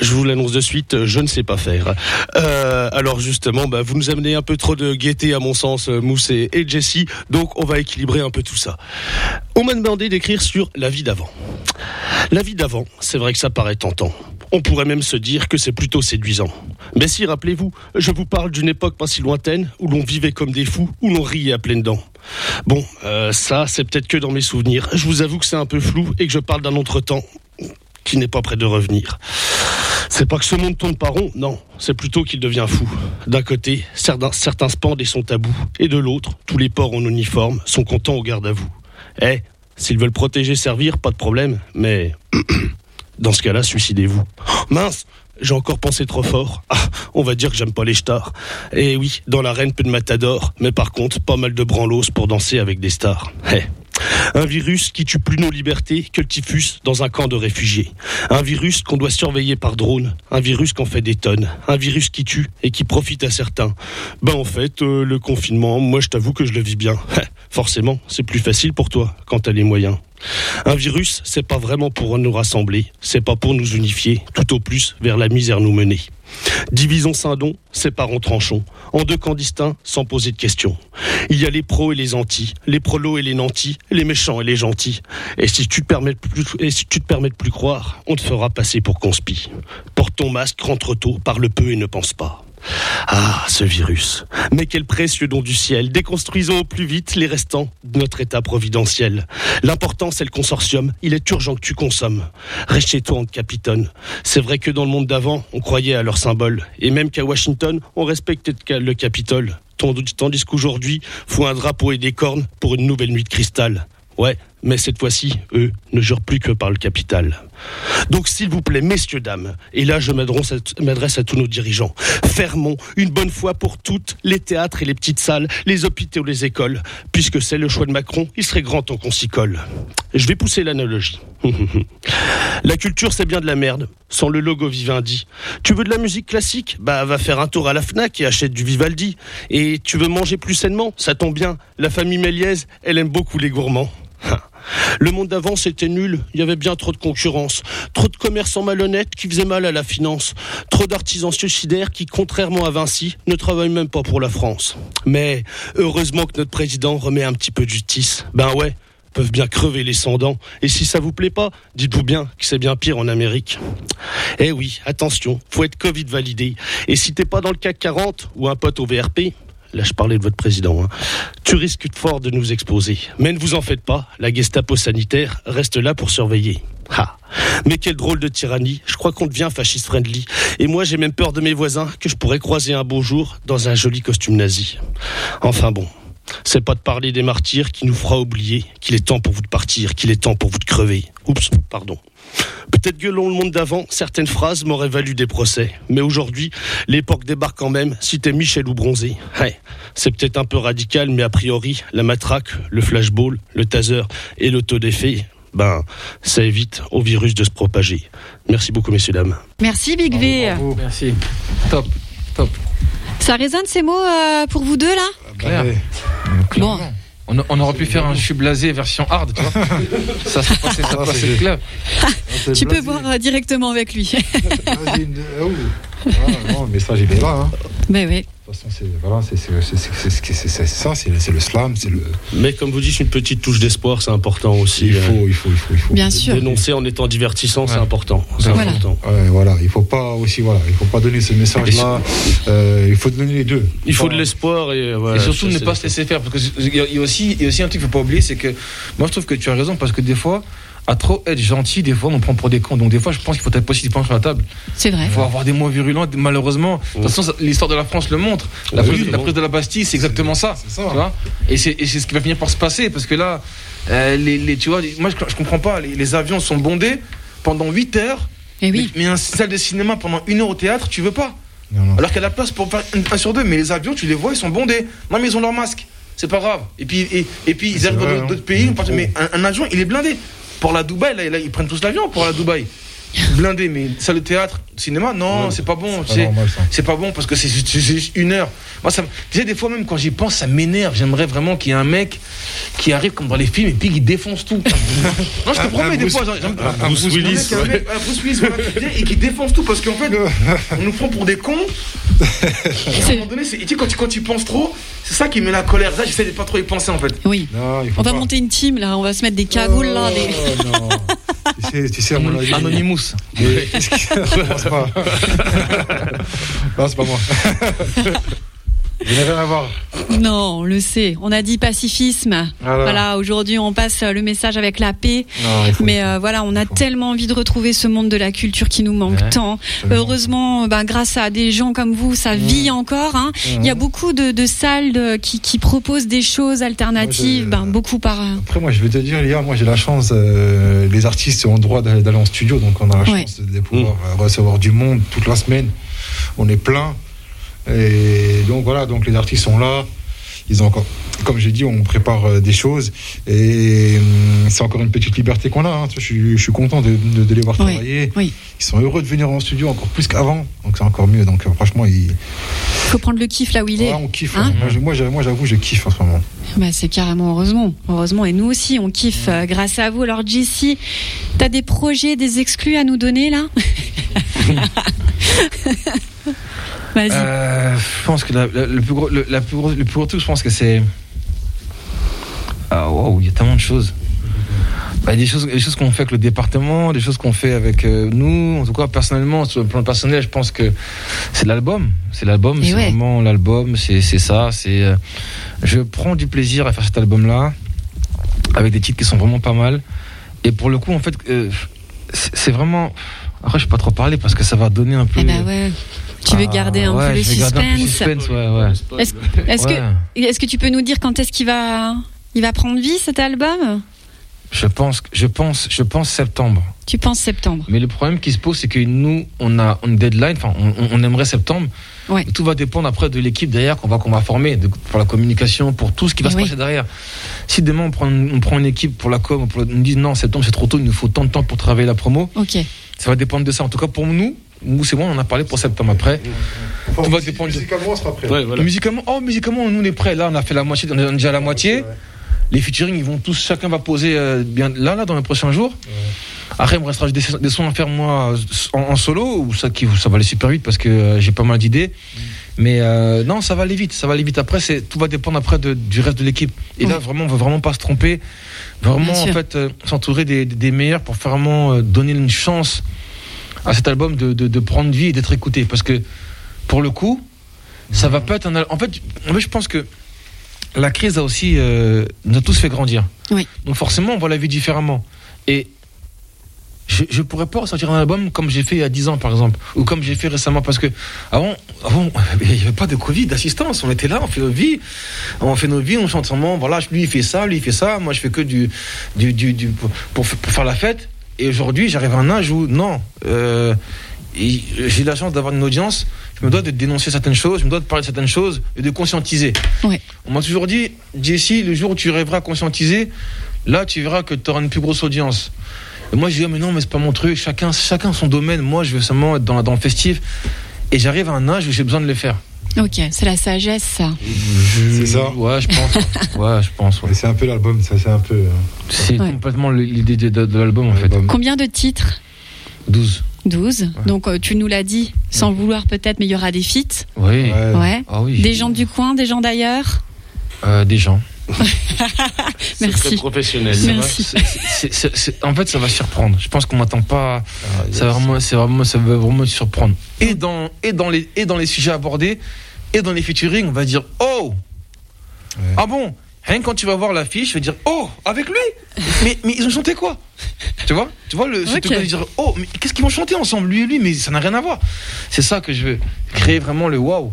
Je vous l'annonce de suite, je ne sais pas faire. Euh, alors justement, bah, vous nous amenez un peu trop de gaieté à mon sens, et, et Jessie, donc on va équilibrer un peu tout ça. On m'a demandé d'écrire sur la vie d'avant. La vie d'avant, c'est vrai que ça paraît tentant. On pourrait même se dire que c'est plutôt séduisant. Mais si, rappelez-vous, je vous parle d'une époque pas si lointaine où l'on vivait comme des fous, où l'on riait à pleines dents. Bon, euh, ça, c'est peut-être que dans mes souvenirs. Je vous avoue que c'est un peu flou et que je parle d'un autre temps qui n'est pas près de revenir. C'est pas que ce monde tourne pas rond, non, c'est plutôt qu'il devient fou. D'un côté, certains, certains et sont tabous, et de l'autre, tous les porcs en uniforme sont contents au garde à vous. Eh, s'ils veulent protéger, servir, pas de problème, mais dans ce cas-là, suicidez-vous. Oh, mince j'ai encore pensé trop fort. Ah, on va dire que j'aime pas les stars. Et oui, dans l'arène, peu de matadors, mais par contre, pas mal de branlos pour danser avec des stars. Eh. Un virus qui tue plus nos libertés que le typhus dans un camp de réfugiés. Un virus qu'on doit surveiller par drone. Un virus qu'on fait des tonnes. Un virus qui tue et qui profite à certains. Ben en fait, euh, le confinement, moi je t'avoue que je le vis bien. Forcément, c'est plus facile pour toi quand t'as les moyens. Un virus, c'est pas vraiment pour nous rassembler, c'est pas pour nous unifier, tout au plus vers la misère nous mener. Divisons Saint-Don, séparons tranchons, en deux camps distincts, sans poser de questions. Il y a les pros et les antis, les prolos et les nantis, les méchants et les gentils. Et si tu te permets de plus, et si tu te permets de plus croire, on te fera passer pour conspi. Porte ton masque, rentre tôt, parle peu et ne pense pas. Ah, ce virus. Mais quel précieux don du ciel. Déconstruisons au plus vite les restants de notre état providentiel. L'important, c'est le consortium. Il est urgent que tu consommes. Reste chez toi, on te capitonne. C'est vrai que dans le monde d'avant, on croyait à leur symbole. Et même qu'à Washington, on respectait le Capitole. Tandis qu'aujourd'hui, faut un drapeau et des cornes pour une nouvelle nuit de cristal. Ouais, Mais cette fois-ci, eux ne jurent plus que par le capital. Donc s'il vous plaît, messieurs, dames, et là je m'adresse à- tous nos dirigeants, fermons une bonne fois pour toutes les théâtres et les petites salles, les hôpitaux, les écoles, puisque c'est le choix de Macron, il serait grand temps qu'on s'y colle. Je vais pousser l'analogie. La culture, c'est bien de la merde, sans le logo Vivendi. Tu veux de la musique classique? Bah, va faire un tour à la Fnac et achète du Vivaldi. Et tu veux manger plus sainement? Ça tombe bien. La famille Méliès, elle aime beaucoup les gourmands. Le monde d'avant, c'était nul. Il y avait bien trop de concurrence. Trop de commerçants malhonnêtes qui faisaient mal à la finance. Trop d'artisans suicidaires qui, contrairement à Vinci, ne travaillent même pas pour la France. Mais heureusement que notre président remet un petit peu de justice. Ben ouais, peuvent bien crever les sans-dents. Et si ça vous plaît pas, dites-vous bien que c'est bien pire en Amérique. Eh oui, attention, faut être Covid validé. Et si t'es pas dans le CAC 40 ou un pote au VRP, là je parlais de votre président, hein, tu risques fort de nous exposer. Mais ne vous en faites pas, la Gestapo sanitaire reste là pour surveiller. Ha. Mais quel drôle de tyrannie, je crois qu'on devient fasciste friendly. Et moi j'ai même peur de mes voisins que je pourrais croiser un beau jour dans un joli costume nazi. Enfin bon, c'est pas de parler des martyrs qui nous fera oublier qu'il est temps pour vous de partir, qu'il est temps pour vous de crever. Oups, pardon. Peut-être que dans le monde d'avant, certaines phrases m'auraient valu des procès. Mais aujourd'hui, l'époque débarque quand même, si t'es Michel ou bronzé. Ouais, c'est peut-être un peu radical, mais a priori, la matraque, le flashball, le taser et l'autodéfait, ben, ça évite au virus de se propager. Merci beaucoup, messieurs, dames. Merci Big V. Merci. Top. Top. Ça résonne ces mots euh, pour vous deux là? Claire. Bon. On, on aurait pu faire un je suis blasé version hard, tu vois. ça serait passé, ça Ah, c'est- clair. Tu peux voir euh, directement avec lui. Ah, non, le message il est là. Hein. Mais oui. De toute façon, c'est voilà, ça, c'est le slam, c'est le. Mais comme vous dites, une petite touche d'espoir, c'est important aussi. Il euh, faut, il faut, il faut, il faut. Bien sûr. Dénoncer en étant divertissant, c'est important. C'est Voilà. important. Ouais, voilà, il faut pas aussi voilà, il faut pas donner ce message-là. Euh, il faut donner les deux. Il faut de l'espoir et euh, voilà. et surtout ne pas se laisser faire. Parce qu'il y, a- il y a aussi, il y a aussi un truc qu'il ne faut pas oublier, c'est que moi je trouve que tu as raison parce que des fois, à trop être gentil, des fois on prend pour des cons. Donc des fois je pense qu'il faut être possible sur la table. C'est vrai. Il faut avoir des mots virulents, malheureusement. De toute façon, l'histoire de la France le montre. La, Oui, prise, la de la Bastille, c'est exactement ça. c'est ça. tu vois et c'est ce qui va finir par se passer parce que là, euh, les, les- tu vois, moi je, je comprends pas. Les, les avions sont bondés pendant 8 heures. Et oui. Mais, mais un salle de cinéma pendant une heure au théâtre, tu veux pas. Non, non. Alors qu'il y a la place pour faire un, un sur deux, mais les avions, tu les vois, ils sont bondés. Non, mais ils ont leur masque. C'est pas grave. Et puis, et, et puis ils arrivent vrai, dans hein. d'autres pays. Il parce- faut. Mais un, un avion, il est blindé. Pour la Dubaï, là, ils prennent tous l'avion pour la Dubaï. Blindé, mais salle de théâtre, cinéma, non, c'est pas bon. C'est tu pas sais. normal, ça. C'est pas bon parce que c'est juste, une heure. Moi, ça, me- tu sais, des fois même quand j'y pense, ça m'énerve. J'aimerais vraiment qu'il y ait un mec qui arrive comme dans les films et puis qui défonce tout. non, je Un pas des fois. un Bruce Willis, et qui défonce tout parce qu'en fait, on nous prend pour des cons. Et à un moment donné, c'est- tu sais, quand tu, quand tu penses trop, c'est ça qui met la colère. Là, j'essaie de pas trop y penser en fait. Oui. Non, On va pas. monter une team là, on va se mettre des cagoules là. des- Oh, non. Tu, sais, tu sais, avis. Anonymous. Mais non, c'est pas moi. N'ai rien à voir. Non, on le sait. On a dit pacifisme. Voilà. Voilà, aujourd'hui on passe euh, le message avec la paix. Non, il Mais euh, voilà, on a tellement envie de retrouver ce monde de la culture qui nous manque Ouais, tant. absolument. Heureusement, ben, grâce à des gens comme vous, ça vit encore. hein. Il y a beaucoup de, de salles de- qui, qui proposent des choses alternatives, Moi, je- ben, beaucoup par. Après, moi, je vais te dire, Léa, moi, j'ai la chance, euh, les artistes ont le droit d'aller en studio, donc on a la Ouais. chance de pouvoir euh, recevoir du monde toute la semaine. On est plein. Et donc, voilà, donc les artistes sont là. Ils ont encore, comme j'ai dit, on prépare euh, des choses. Et hum, c'est encore une petite liberté qu'on a. hein. Je, suis, je suis content de, de- de les voir Oui, travailler. oui. Ils sont heureux de venir en studio encore plus qu'avant. Donc, c'est encore mieux. Donc, euh, franchement, Il faut prendre le kiff là où il est. On kiffe. Hein hein. Moi, moi, j'avoue, je kiffe en ce moment. Bah, c'est carrément heureusement. Heureusement. Et nous aussi, on kiffe euh, grâce à vous. Alors, JC, t'as des projets, des exclus à nous donner là? Euh, je pense que la, la- le plus gros, le, la plus gros, le plus gros truc, je pense que c'est. Ah waouh, il y a tellement de choses. Bah, des choses, des choses qu'on fait avec le département, des choses qu'on fait avec euh, nous. En tout cas, personnellement, sur le plan personnel, je pense que c'est l'album. C'est l'album, c'est ouais. vraiment l'album. C'est ça. C'est. euh, je prends du plaisir à faire cet album-là avec des titres qui sont vraiment pas mal. Et pour le coup, en fait, euh, c'est vraiment. Après, je vais pas trop parler parce que ça va donner un peu. Eh ben ouais. Tu veux Ah, garder un ouais, peu le je vais garder un peu le suspense. ouais, ouais. Est-ce que, tu peux nous dire quand est-ce qu'il va, il va prendre vie cet album? Je pense, je pense, je pense septembre. Tu penses septembre? Mais le problème qui se pose, c'est que nous, on a une deadline, enfin, on, aimerait septembre. Ouais. Tout va dépendre après de l'équipe derrière qu'on va, qu'on va former, de- pour la communication, pour tout ce qui va se oui. passer derrière. Si demain on prend, on prend une équipe pour la com, on nous dit non, septembre c'est trop tôt, il nous faut tant de temps pour travailler la promo, Ok. ça va dépendre de ça. En tout cas, pour nous, nous c'est bon, on en a parlé pour septembre après. Tout va dépendre Musicalement, on sera prêt. Ouais, voilà. Musicalement, oh, musicalement, nous on est prêts. Là, on a fait la moitié, on est déjà à la moitié. Les featuring, ils vont tous, chacun va poser euh, bien là, là, dans les prochains jours. Après, il me restera des, des sons à faire moi en, en solo, ou ça, qui, ça va aller super vite parce que euh, j'ai pas mal d'idées. Mais euh, non, ça va aller vite, ça va aller vite. Après, c'est tout va dépendre après de- du reste de l'équipe. Et là, Ouais. vraiment, on veut vraiment pas se tromper, vraiment en fait euh, s'entourer des, des meilleurs pour vraiment euh, donner une chance à cet album de, de- de prendre vie et d'être écouté. Parce que pour le coup, ça va pas être un. En fait, en fait, je pense que la crise a aussi euh, nous a tous fait grandir. Oui. Donc forcément, on voit la vie différemment. Et je, je pourrais pas ressortir un album comme j'ai fait il y a 10 ans, par exemple, ou comme j'ai fait récemment, parce que avant, avant, il n'y avait pas de Covid, d'assistance. On était là, on fait nos vies, on fait nos vies, on chante ensemble. Voilà, lui il fait ça, lui il fait ça. Moi, je fais que du, du, du, du- pour, pour, pour faire la fête. Et aujourd'hui, j'arrive à un âge où non. euh, j'ai la chance d'avoir une audience, je me dois de dénoncer certaines choses, je me dois de parler de certaines choses et de conscientiser. On m'a toujours dit, Jessie, le jour où tu rêveras à conscientiser, là tu verras que tu auras une plus grosse audience. Et moi je dis, ah, mais non, mais c'est pas mon truc, chacun, chacun son domaine, moi je veux seulement être dans, dans le festif. Et j'arrive à un âge où j'ai besoin de le faire. Ok, c'est la sagesse, ça. C'est ça. Ouais, je pense. ouais, je pense. ouais. C'est un peu l'album, ça, c'est un peu. euh, C'est Ouais. complètement l'idée de, de- de l'album en fait. Combien de titres? 12. 12. Donc, euh, tu nous l'as dit, sans le vouloir peut-être, mais il y aura des feats. Oui. Ouais. Ouais. Ah oui. Des gens du coin, des gens d'ailleurs? Euh, des gens. C'est très Merci. professionnel. Ça va- Merci. c'est- c'est- c'est- c'est- en fait, ça va surprendre. Je pense qu'on m'attend pas. Ah, Ça va vraiment, c'est vraiment, ça va vraiment surprendre. Et dans, et dans les, et dans les sujets abordés, et dans les featuring, on va dire oh, ah bon? Rien que quand tu vas voir l'affiche, tu vas dire oh, avec lui. Mais, mais ils ont chanté quoi? Tu vois, tu vois le, ce Ok. truc de dire oh, mais qu'est-ce qu'ils vont chanter ensemble, lui et lui? Mais ça n'a rien à voir. C'est ça que je veux créer vraiment le wow,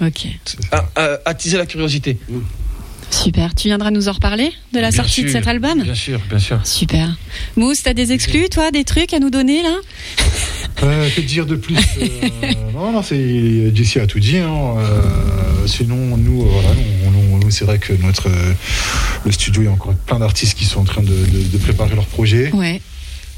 Ok, à- à- attiser la curiosité. Super. Tu viendras nous en reparler de la Bien sortie de cet album Bien sûr, bien sûr. Super. Mousse, t'as des exclus, toi, des trucs à nous donner, là? Euh, que dire de plus euh, Non, non, c'est Jessie a tout dit. hein, euh, sinon, nous, euh, voilà, nous, nous- nous, c'est vrai que notre euh, le studio, il y a encore plein d'artistes qui sont en train de, de- de préparer leur projet. Ouais.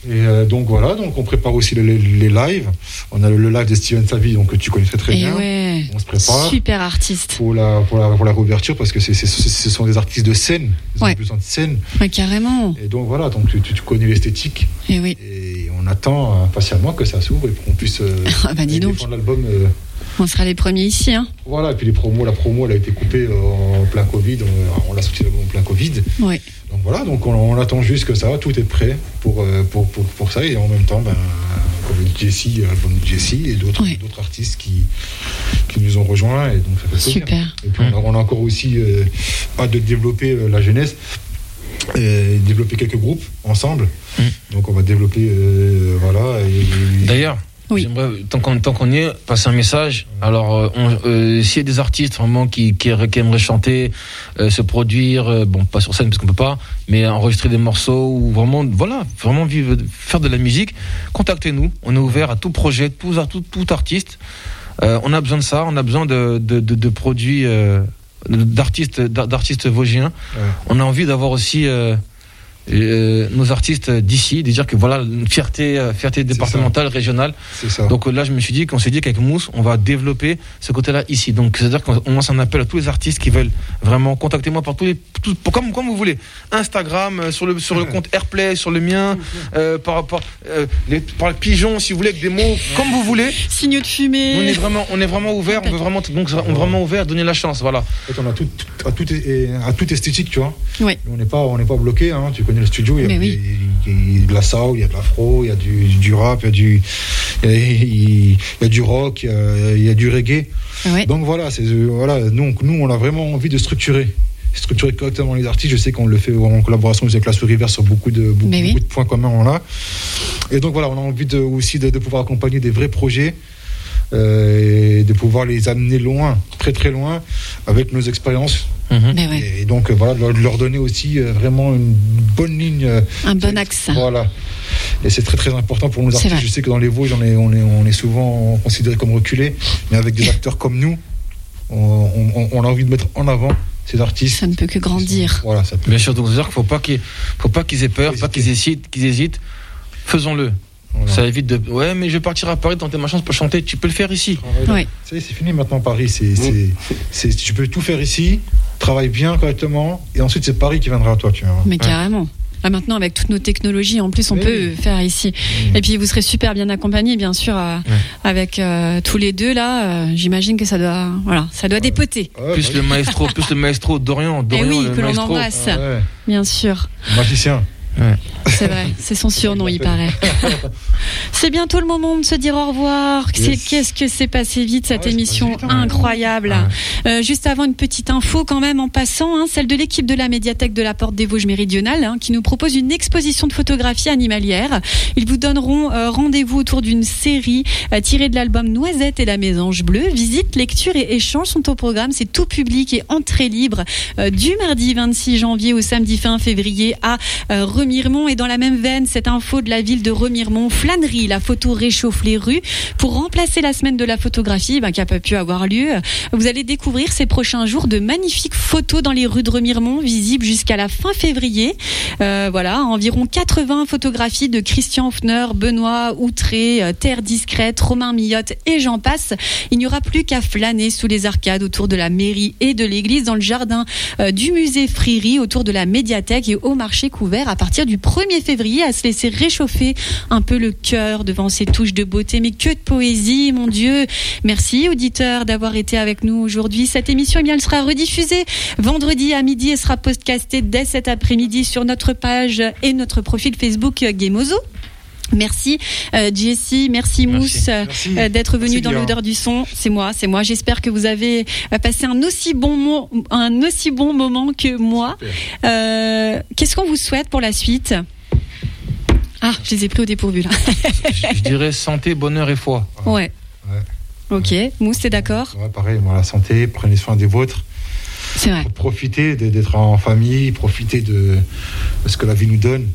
Et euh, donc voilà, donc on prépare aussi le- les, les lives. On a le, le live de Steven Savy, donc que tu connais très très Et bien. ouais. On se prépare Super artiste. pour la pour la pour la réouverture parce que c'est c'est- ce sont des artistes de scène. Ils Ouais. ont besoin de scène. Ouais, carrément. Et donc voilà, donc tu, connais l'esthétique. Et oui. Et on attend impatiemment que ça s'ouvre et qu'on puisse euh, Ah bah défendre l'album. euh, On sera les premiers ici, hein. voilà, et puis les promos, la promo, elle a été coupée euh, en plein Covid. On, on l'a sorti l'album en plein Covid. Ouais. Donc voilà, donc on, on attend juste que ça, tout est prêt pour, euh, pour, pour, pour ça. Et en même temps, ben, comme Jessie, l'album de Jessie et d'autres artistes qui, qui nous ont rejoints. Et donc ça fait plaisir. Super. Et puis on a, on a encore aussi euh, hâte de développer euh, la jeunesse, et développer quelques groupes ensemble. Mm. Donc on va développer, euh, voilà. et- D'ailleurs, Oui. j'aimerais, tant qu'on, tant qu'on y est, passer un message. Alors, euh, on- euh, s'il y a des artistes vraiment qui, qui, qui aimeraient chanter, euh, se produire, euh, bon, pas sur scène parce qu'on peut pas, mais enregistrer des morceaux ou vraiment, voilà, vraiment vivre, faire de la musique, contactez-nous. On est ouvert à tout projet, tout, à tout, tout artiste. Euh, on a besoin de ça, on a besoin de, de, de, de produits, euh, d'artistes, d'artistes vosgiens. Ouais. On a envie d'avoir aussi euh, euh, nos artistes d'ici, de dire que voilà, une fierté, euh, fierté départementale, régionale. Ça. Donc euh, là, je me suis dit qu'on s'est dit qu'avec Mousse, on va développer ce côté-là ici. Donc c'est-à-dire qu'on on lance un appel à tous les artistes qui veulent vraiment contacter moi par tous les, tout- pour- comme, comme vous voulez. Instagram, sur le sur le compte Airplay, sur le mien, euh, par rapport euh, les, par le pigeon, si vous voulez, avec des mots, comme vous voulez. Signaux de fumée. On est vraiment, on est vraiment ouvert. On veut vraiment, donc on est vraiment ouvert, donner la chance, voilà. En fait, on a tout, à, tout, à toute esthétique, tu vois. Ouais. On n'est pas, on n'est pas bloqué. Hein. Tu connais le studio. Il y, a, Mais oui. il y a- il y a de la soul, il y a de l'afro, il y a du, du rap, il y a du, il y a, du rock, il y a, il y a du reggae. Ouais. Donc voilà, c'est euh, voilà. Donc nous, on a vraiment envie de structurer. Structurer correctement les artistes. Je sais qu'on le fait en collaboration avec la Souris Verte sur beaucoup de, beaucoup, Mais oui. beaucoup de points communs. On. Et donc voilà, on a envie de, aussi de, de pouvoir accompagner des vrais projets euh, et de pouvoir les amener loin, très très loin, avec nos expériences Mhm. Ouais. Et donc, euh, voilà, de leur- donner aussi euh, vraiment une bonne ligne. euh, Un bon axe. Voilà. Et c'est très très important pour nous C'est artistes. vrai. Je sais que dans les Vosges, on est, on est, on est souvent considéré comme reculé, mais avec des acteurs comme nous, on, on- on a envie de mettre en avant ces artistes. Ça ne peut que grandir. Voilà, ça peut. Bien sûr, donc c'est-à-dire qu'il faut pas qu'ils, faut pas qu'ils aient peur, pas qu'ils hésitent, qu'ils hésitent. Faisons-le. Voilà. Ça évite de. Ouais, mais je vais partir à Paris, tenter ma chance pour chanter. Tu peux le faire ici. Y est, c'est fini maintenant Paris. C'est, c'est, c'est- tu peux tout faire ici, travaille bien correctement, et ensuite c'est Paris qui viendra à toi. Tu vois. Mais carrément. Là maintenant, avec toutes nos technologies, en plus, on Oui. peut faire ici. Et puis, vous serez super bien accompagnés, bien sûr, euh, avec euh, tous les deux là. euh, J'imagine que ça doit, voilà, ça doit dépoter, Ouais, plus bah le maestro, plus le maestro Dorian. Eh Dorian oui, le que l'on embrasse, oui. Ouais, bien sûr. magicien. C'est vrai, c'est son surnom, il paraît. C'est bientôt le moment de se dire au revoir. Yes. Qu'est-ce que c'est passé vite cette Ah ouais, émission hein. incroyable. Euh, juste avant une petite info quand même en passant, hein, celle de l'équipe de la médiathèque de la Porte des Vosges méridionales, hein, qui nous propose une exposition de photographie animalière. Ils vous donneront euh, rendez-vous autour d'une série euh, tirée de l'album Noisette et la Mésange Bleue. Visite, lecture et échange sont au programme. C'est tout public et entrée libre euh, du mardi 26 janvier au samedi fin février à euh, Remiremont. Et dans la même veine, cette info de la ville de Remiremont, flânerie, la photo réchauffe les rues. Pour remplacer la semaine de la photographie, ben, qui a pas pu avoir lieu, vous allez découvrir ces prochains jours de magnifiques photos dans les rues de Remiremont, visibles jusqu'à la fin février. Euh, voilà, environ 80 photographies de Christian Hoffner, Benoît Outré, euh, Terre Discrète, Romain Millotte et j'en passe. Il n'y aura plus qu'à flâner sous les arcades autour de la mairie et de l'église, dans le jardin euh, du musée Friri, autour de la médiathèque et au marché couvert à du 1er février, à se laisser réchauffer un peu le cœur devant ces touches de beauté. Mais que de poésie, mon Dieu. Merci, auditeurs, d'avoir été avec nous aujourd'hui. Cette émission, eh bien, elle sera rediffusée vendredi à midi et sera podcastée dès cet après-midi sur notre page et notre profil Facebook euh, Gameozo. Merci euh, Jessie, merci Mousse euh, d'être venu Merci dans l'odeur du son. C'est moi, c'est moi. J'espère que vous avez euh, passé un aussi bon mo- un aussi bon moment que moi. Euh, Qu'est-ce qu'on vous souhaite pour la suite? Ah, je les ai pris au dépourvu là. Je, je dirais santé, bonheur et foi. ouais. Ok, Mousse, t'es d'accord? Ouais, pareil, moi, la santé, prenez soin des vôtres. C'est vrai. Profitez d'être en famille, profitez de, de ce que la vie nous donne,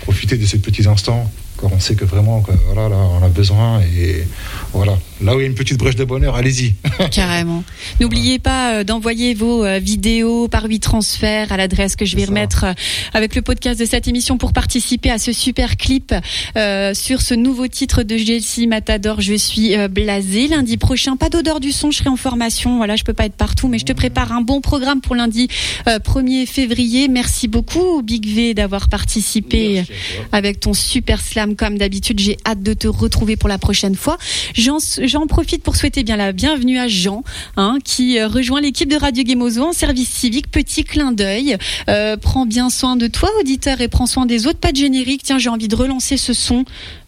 profitez de ces petits instants. Quand on sait que vraiment, voilà, là, on a besoin. Et voilà, là où il y a une petite brèche de bonheur, allez-y. Carrément. N'oubliez pas euh, d'envoyer vos euh, vidéos par transfert à l'adresse que je vais remettre euh, avec le podcast de cette émission pour participer à ce super clip euh, sur ce nouveau titre de Jessie Matador. Je suis blasée. Lundi prochain, pas d'odeur du son, je serai en formation. Voilà, je peux pas être partout, mais je te prépare un bon programme pour lundi euh, 1er février. Merci beaucoup, Big V, d'avoir participé avec ton super slam comme d'habitude. J'ai hâte de te retrouver pour la prochaine fois. J'en profite pour souhaiter bien la bienvenue à Jean, hein, qui euh, rejoint l'équipe de Radio Gemozo en service civique. Petit clin d'œil. Euh, prends bien soin de toi, auditeur, et prends soin des autres. Pas de générique. Tiens, j'ai envie de relancer ce son.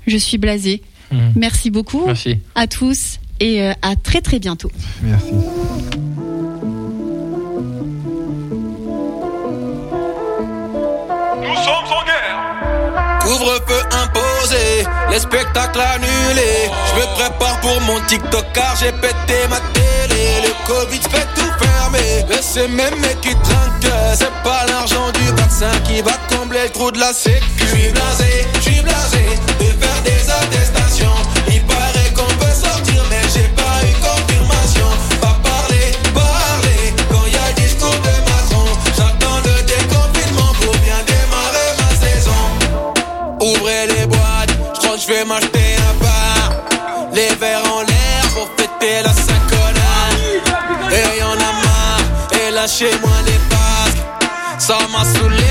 Je suis blasée. Mhm. Merci beaucoup Merci. à tous et euh, à très très bientôt. Merci. Couvre-feu imposé, les spectacles annulés. Je me prépare pour mon TikTok car j'ai pété ma télé. Le Covid fait tout fermer. Mais c'est même mecs qui trinquent. C'est pas l'argent du vaccin qui va combler le trou de la sécu. Je suis blasé, je suis blasé de faire des attestations. Les verres en l'air pour fêter la Saint-Colin. Et y en a marre, et lâchez-moi les basques. Ça m'a saoulé